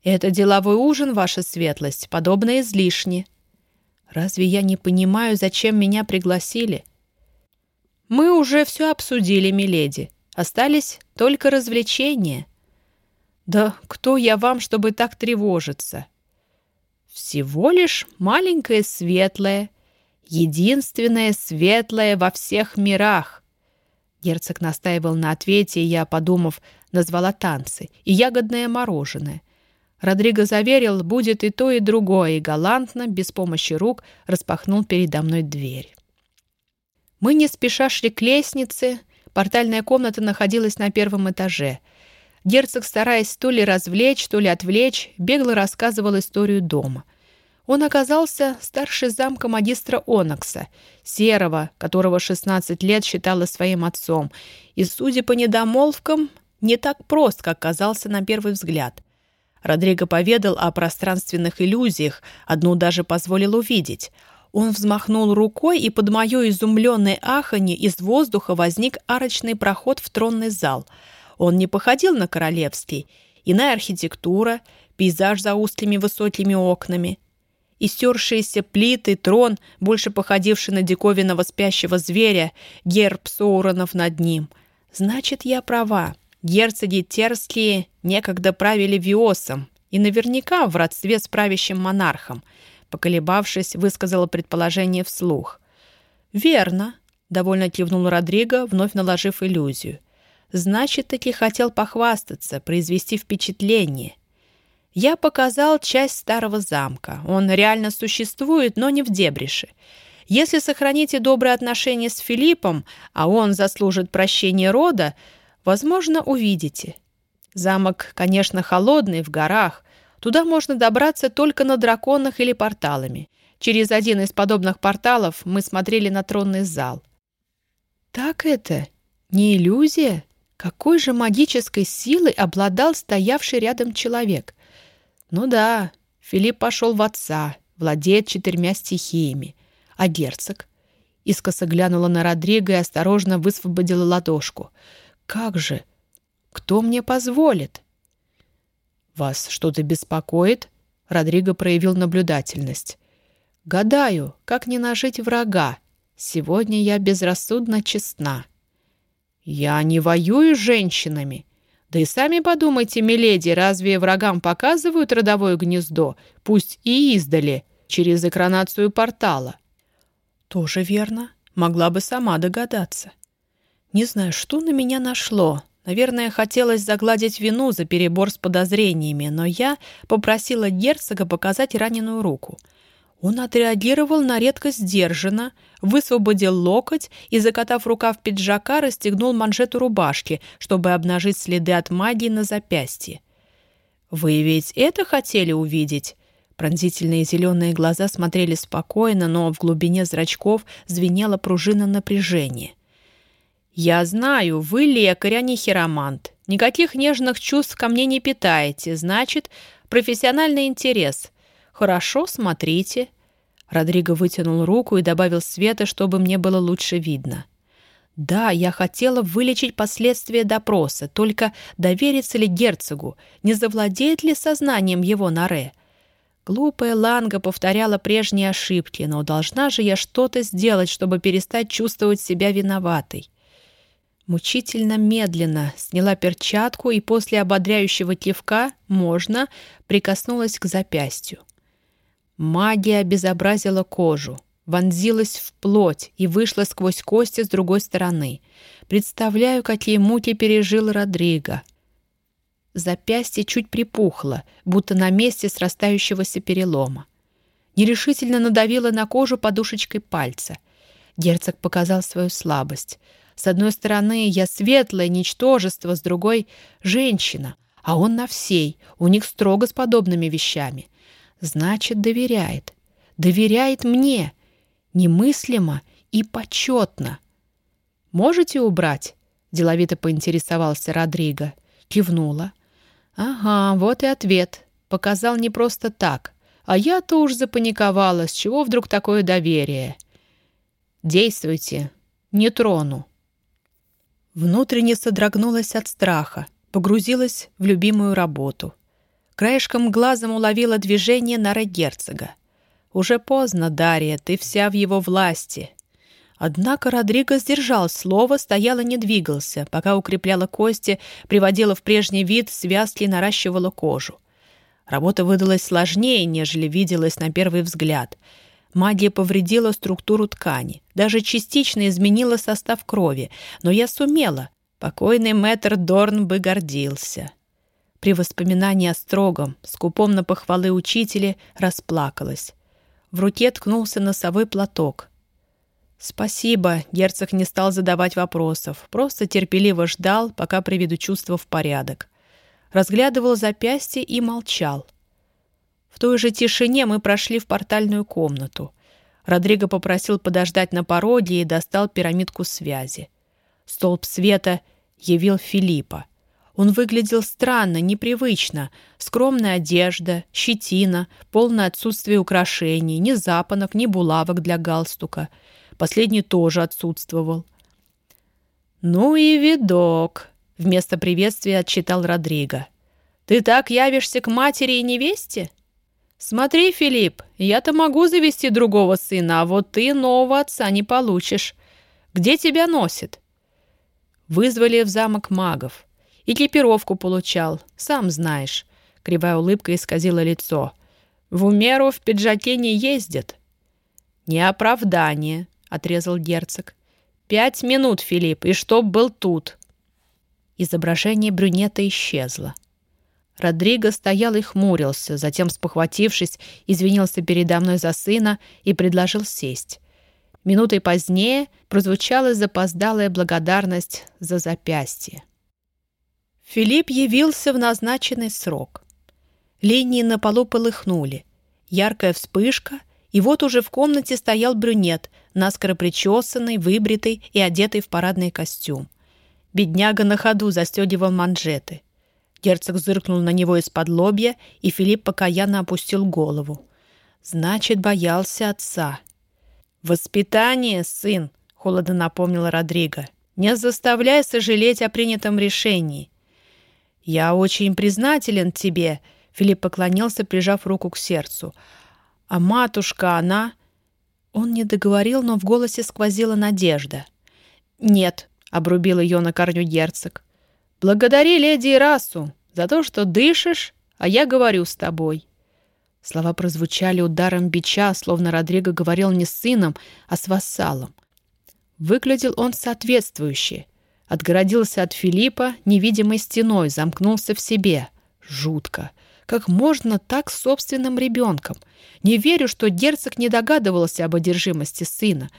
«Это деловой ужин, ваша светлость, подобное излишне». «Разве я не понимаю, зачем меня пригласили?» «Мы уже все обсудили, миледи. Остались только развлечения». «Да кто я вам, чтобы так тревожиться?» «Всего лишь маленькое светлое, единственное светлое во всех мирах». Герцог настаивал на ответе, и я, подумав, назвала танцы и ягодное мороженое. Родриго заверил, будет и то, и другое, и галантно, без помощи рук, распахнул передо мной дверь. Мы не спеша шли к лестнице. Портальная комната находилась на первом этаже. Герцог, стараясь то ли развлечь, то ли отвлечь, бегло рассказывал историю дома. Он оказался старше замка магистра Онокса, серого, которого 16 лет считала своим отцом, и, судя по недомолвкам, не так прост, как казался на первый взгляд. Родриго поведал о пространственных иллюзиях, одну даже позволил увидеть — он взмахнул рукой, и под мое изумленное аханье из воздуха возник арочный проход в тронный зал. Он не походил на королевский. Иная архитектура, пейзаж за узкими высокими окнами. Истершиеся плиты, трон, больше походивший на диковинного спящего зверя, герб Соуронов над ним. Значит, я права. Герцоги Терские некогда правили Виосом, и наверняка в родстве с правящим монархом — Поколебавшись, высказала предположение вслух. «Верно», — довольно кивнул Родриго, вновь наложив иллюзию. «Значит, таки хотел похвастаться, произвести впечатление». Я показал часть старого замка. Он реально существует, но не в Дебрише. Если сохраните добрые отношения с Филиппом, а он заслужит прощения рода, возможно, увидите. Замок, конечно, холодный, в горах. Туда можно добраться только на драконах или порталами. Через один из подобных порталов мы смотрели на тронный зал. Так это? Не иллюзия? Какой же магической силой обладал стоявший рядом человек? Ну да, Филипп пошел в отца, владеет четырьмя стихиями. А герцог? Искоса глянула на Родриго и осторожно высвободила ладошку. «Как же? Кто мне позволит?» «Вас что-то беспокоит?» Родриго проявил наблюдательность. «Гадаю, как не нажить врага. Сегодня я безрассудно честна». «Я не воюю с женщинами. Да и сами подумайте, миледи, разве врагам показывают родовое гнездо, пусть и издали, через экранацию портала?» «Тоже верно. Могла бы сама догадаться. Не знаю, что на меня нашло. Наверное, хотелось загладить вину за перебор с подозрениями, но я попросила герцога показать раненую руку — он отреагировал на редкость сдержанно, высвободил локоть и, закатав рукав пиджака, расстегнул манжету рубашки, чтобы обнажить следы от магии на запястье. «Вы ведь это хотели увидеть?» Пронзительные зеленые глаза смотрели спокойно, но в глубине зрачков звенела пружина напряжения. «Я знаю, вы лекарь, а не хиромант. Никаких нежных чувств ко мне не питаете. Значит, профессиональный интерес. Хорошо, смотрите. Родриго вытянул руку и добавил света, чтобы мне было лучше видно. Да, я хотела вылечить последствия допроса, только довериться ли герцогу, не завладеет ли сознанием его Наре? Глупая Ланга повторяла прежние ошибки, но должна же я что-то сделать, чтобы перестать чувствовать себя виноватой. Мучительно медленно сняла перчатку и после ободряющего кивка «можно» прикоснулась к запястью. Магия обезобразила кожу, вонзилась в плоть и вышла сквозь кости с другой стороны. Представляю, какие муки пережил Родриго. Запястье чуть припухло, будто на месте срастающегося перелома. Нерешительно надавила на кожу подушечкой пальца. Герцог показал свою слабость. С одной стороны, я светлое ничтожество, с другой — женщина, а он на всей, у них строго с подобными вещами. Значит, доверяет. Доверяет мне. Немыслимо и почетно. «Можете убрать?» — деловито поинтересовался Родриго. Кивнула. «Ага, вот и ответ. Показал не просто так. А я-то уж запаниковала, с чего вдруг такое доверие?» «Действуйте. Не трону». Внутренне содрогнулась от страха, погрузилась в любимую работу — Краешком глазом уловила движение Нара герцога. «Уже поздно, Дарья, ты вся в его власти». Однако Родриго сдержал слово, стоял и не двигался, пока укрепляла кости, приводила в прежний вид связки и наращивала кожу. Работа выдалась сложнее, нежели виделась на первый взгляд. Магия повредила структуру ткани, даже частично изменила состав крови, но я сумела. Покойный мэтр Дорн бы гордился. При воспоминании о строгом, скупом на похвалы учителе, расплакалась. В руке ткнулся носовой платок. «Спасибо», — герцог не стал задавать вопросов, просто терпеливо ждал, пока приведу чувство в порядок. Разглядывал запястье и молчал. В той же тишине мы прошли в портальную комнату. Родриго попросил подождать на пороге и достал пирамидку связи. Столб света явил Филиппа. Он выглядел странно, непривычно. Скромная одежда, щетина, полное отсутствие украшений, ни запонок, ни булавок для галстука. Последний тоже отсутствовал. «Ну и видок», — вместо приветствия отчитал Родриго. «Ты так явишься к матери и невесте?» «Смотри, Филипп, я-то могу завести другого сына, а вот ты нового отца не получишь. Где тебя носит?» Вызвали в замок магов. Экипировку получал, сам знаешь. Кривая улыбка исказила лицо. В умеру в пиджаке не ездят. Не оправдание, отрезал герцог. Пять минут, Филипп, и чтоб был тут. Изображение брюнета исчезло. Родриго стоял и хмурился, затем, спохватившись, извинился передо мной за сына и предложил сесть. Минутой позднее прозвучала запоздалая благодарность за запястье. Филипп явился в назначенный срок. Линии на полу полыхнули. Яркая вспышка, и вот уже в комнате стоял брюнет, наскоро причесанный, выбритый и одетый в парадный костюм. Бедняга на ходу застегивал манжеты. Герцог зыркнул на него из-под лобья, и Филипп покаянно опустил голову. Значит, боялся отца. «Воспитание, сын!» — холодно напомнила Родриго. «Не заставляй сожалеть о принятом решении». «Я очень признателен тебе», — Филипп поклонился, прижав руку к сердцу. «А матушка, она...» Он не договорил, но в голосе сквозила надежда. «Нет», — обрубил ее на корню герцог. «Благодари леди Ирасу за то, что дышишь, а я говорю с тобой». Слова прозвучали ударом бича, словно Родриго говорил не с сыном, а с вассалом. Выглядел он соответствующе. Отгородился от Филиппа невидимой стеной, замкнулся в себе. Жутко. Как можно так с собственным ребенком? Не верю, что герцог не догадывался об одержимости сына.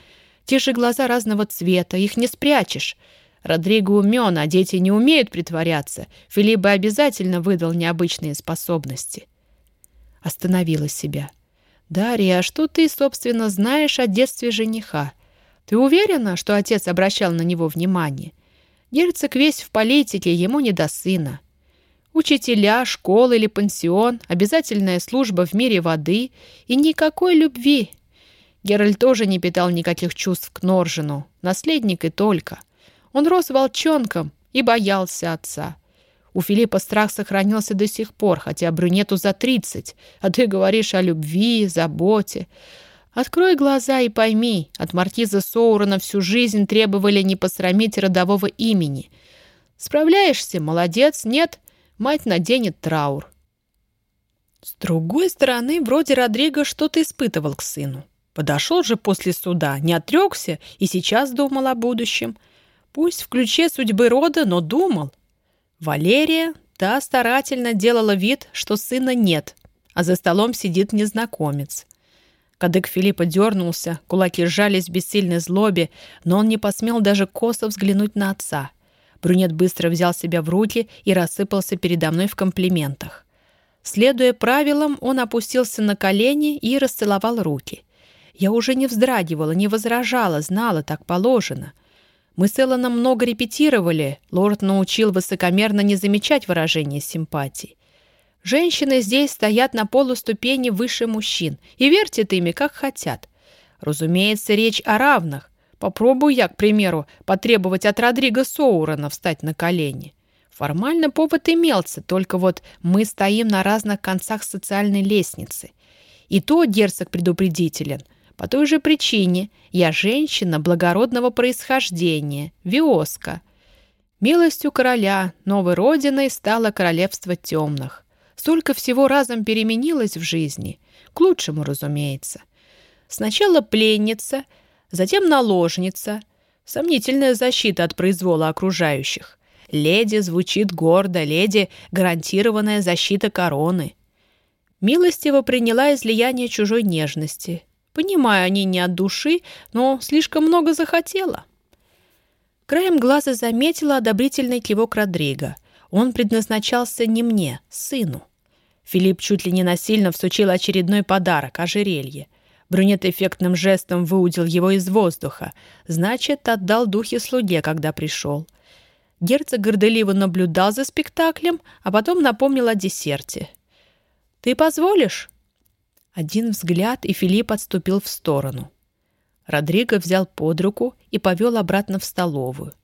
Те же глаза разного цвета, их не спрячешь. Родриго умен, а дети не умеют притворяться. Филипп обязательно выдал необычные способности. Остановила себя. «Дарья, а что ты, собственно, знаешь о детстве жениха? Ты уверена, что отец обращал на него внимание? Герцог весь в политике, ему не до сына. Учителя, школа или пансион, обязательная служба в мире воды и никакой любви. Геральт тоже не питал никаких чувств к Норжину, наследник и только. Он рос волчонком и боялся отца. У Филиппа страх сохранился до сих пор, хотя брюнету за тридцать, а ты говоришь о любви, заботе. Открой глаза и пойми, от маркиза Соурона всю жизнь требовали не посрамить родового имени. Справляешься, молодец, нет, мать наденет траур. С другой стороны, вроде Родриго что-то испытывал к сыну. Подошел же после суда, не отрекся и сейчас думал о будущем. Пусть в ключе судьбы рода, но думал. Валерия, та старательно делала вид, что сына нет, а за столом сидит незнакомец. Кадык Филиппа дернулся, кулаки сжались в бессильной злобе, но он не посмел даже косо взглянуть на отца. Брюнет быстро взял себя в руки и рассыпался передо мной в комплиментах. Следуя правилам, он опустился на колени и расцеловал руки. Я уже не вздрагивала, не возражала, знала, так положено — мы с Эллоном много репетировали. Лорд научил высокомерно не замечать выражения симпатии. Женщины здесь стоят на полуступени выше мужчин и вертят ими, как хотят. Разумеется, речь о равных. Попробую я, к примеру, потребовать от Родриго Соурона встать на колени. Формально повод имелся, только вот мы стоим на разных концах социальной лестницы. И то герцог предупредителен – по той же причине я женщина благородного происхождения, виоска. Милостью короля новой родиной стало королевство темных. Столько всего разом переменилось в жизни. К лучшему, разумеется. Сначала пленница, затем наложница. Сомнительная защита от произвола окружающих. Леди звучит гордо, леди — гарантированная защита короны. Милостиво приняла излияние чужой нежности, Понимаю, они не от души, но слишком много захотела. Краем глаза заметила одобрительный кивок Родриго. Он предназначался не мне, сыну. Филипп чуть ли не насильно всучил очередной подарок — ожерелье. Брюнет эффектным жестом выудил его из воздуха. Значит, отдал духи слуге, когда пришел. Герцог горделиво наблюдал за спектаклем, а потом напомнил о десерте. «Ты позволишь?» Один взгляд, и Филипп отступил в сторону. Родриго взял под руку и повел обратно в столовую.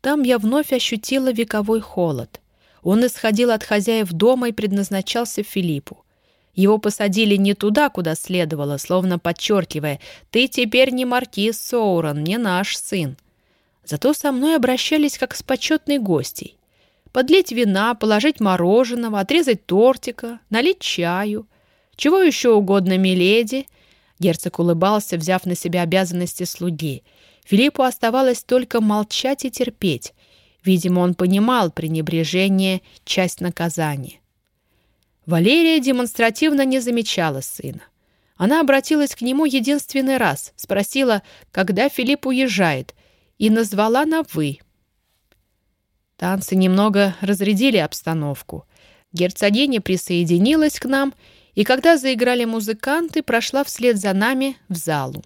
Там я вновь ощутила вековой холод. Он исходил от хозяев дома и предназначался Филиппу. Его посадили не туда, куда следовало, словно подчеркивая, «Ты теперь не маркиз Соурон, не наш сын». Зато со мной обращались как с почетной гостей. Подлить вина, положить мороженого, отрезать тортика, налить чаю — «Чего еще угодно, миледи?» Герцог улыбался, взяв на себя обязанности слуги. Филиппу оставалось только молчать и терпеть. Видимо, он понимал пренебрежение — часть наказания. Валерия демонстративно не замечала сына. Она обратилась к нему единственный раз, спросила, когда Филипп уезжает, и назвала на «вы». Танцы немного разрядили обстановку. Герцогиня присоединилась к нам, и когда заиграли музыканты, прошла вслед за нами в залу.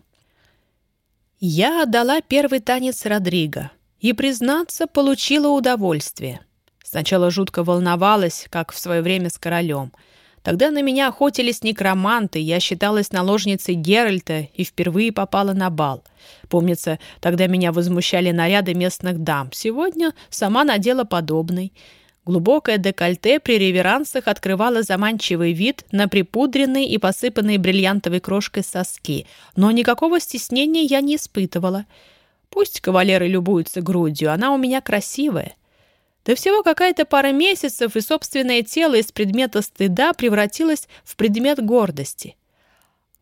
Я отдала первый танец Родриго и, признаться, получила удовольствие. Сначала жутко волновалась, как в свое время с королем — Тогда на меня охотились некроманты, я считалась наложницей Геральта и впервые попала на бал. Помнится, тогда меня возмущали наряды местных дам. Сегодня сама надела подобный. Глубокое декольте при реверансах открывало заманчивый вид на припудренные и посыпанные бриллиантовой крошкой соски, но никакого стеснения я не испытывала. Пусть кавалеры любуются грудью, она у меня красивая. Да всего какая-то пара месяцев, и собственное тело из предмета стыда превратилось в предмет гордости.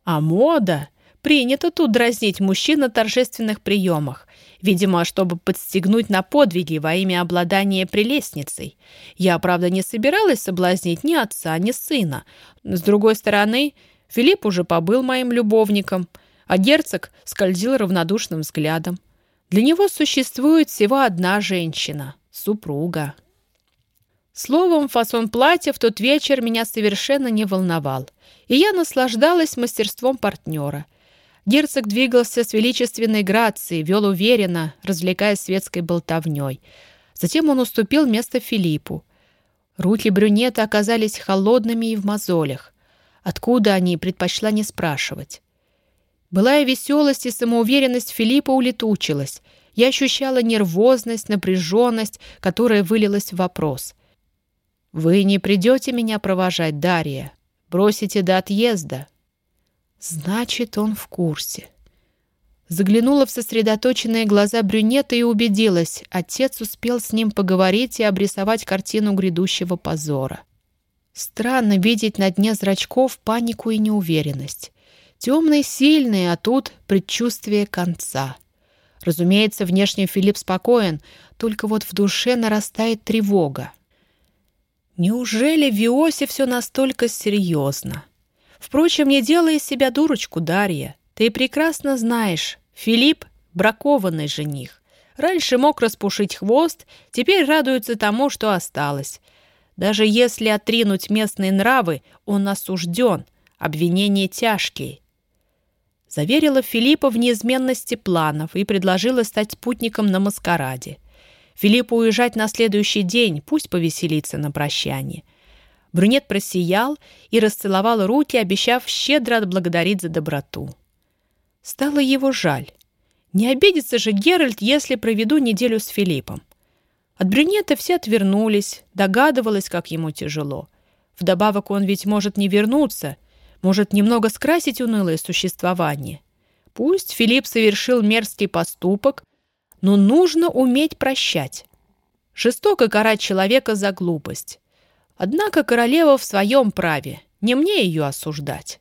А мода... Принято тут дразнить мужчин на торжественных приемах, видимо, чтобы подстегнуть на подвиги во имя обладания прелестницей. Я, правда, не собиралась соблазнить ни отца, ни сына. С другой стороны, Филипп уже побыл моим любовником, а герцог скользил равнодушным взглядом. Для него существует всего одна женщина — супруга. Словом, фасон платья в тот вечер меня совершенно не волновал, и я наслаждалась мастерством партнера. Герцог двигался с величественной грацией, вел уверенно, развлекая светской болтовней. Затем он уступил место Филиппу. Руки брюнета оказались холодными и в мозолях. Откуда они, предпочла не спрашивать. Былая веселость и самоуверенность Филиппа улетучилась — я ощущала нервозность, напряженность, которая вылилась в вопрос. «Вы не придете меня провожать, Дарья? Бросите до отъезда?» «Значит, он в курсе». Заглянула в сосредоточенные глаза брюнета и убедилась, отец успел с ним поговорить и обрисовать картину грядущего позора. Странно видеть на дне зрачков панику и неуверенность. Темный, сильный, а тут предчувствие конца — Разумеется, внешне Филипп спокоен, только вот в душе нарастает тревога. Неужели Виосе все настолько серьезно? Впрочем, не делай из себя дурочку, Дарья. Ты прекрасно знаешь, Филипп — бракованный жених. Раньше мог распушить хвост, теперь радуется тому, что осталось. Даже если отринуть местные нравы, он осужден, обвинения тяжкие заверила Филиппа в неизменности планов и предложила стать спутником на маскараде. Филиппу уезжать на следующий день, пусть повеселится на прощание. Брюнет просиял и расцеловал руки, обещав щедро отблагодарить за доброту. Стало его жаль. Не обидится же Геральт, если проведу неделю с Филиппом. От брюнета все отвернулись, догадывалась, как ему тяжело. Вдобавок он ведь может не вернуться — может немного скрасить унылое существование. Пусть Филипп совершил мерзкий поступок, но нужно уметь прощать. Жестоко карать человека за глупость. Однако королева в своем праве, не мне ее осуждать.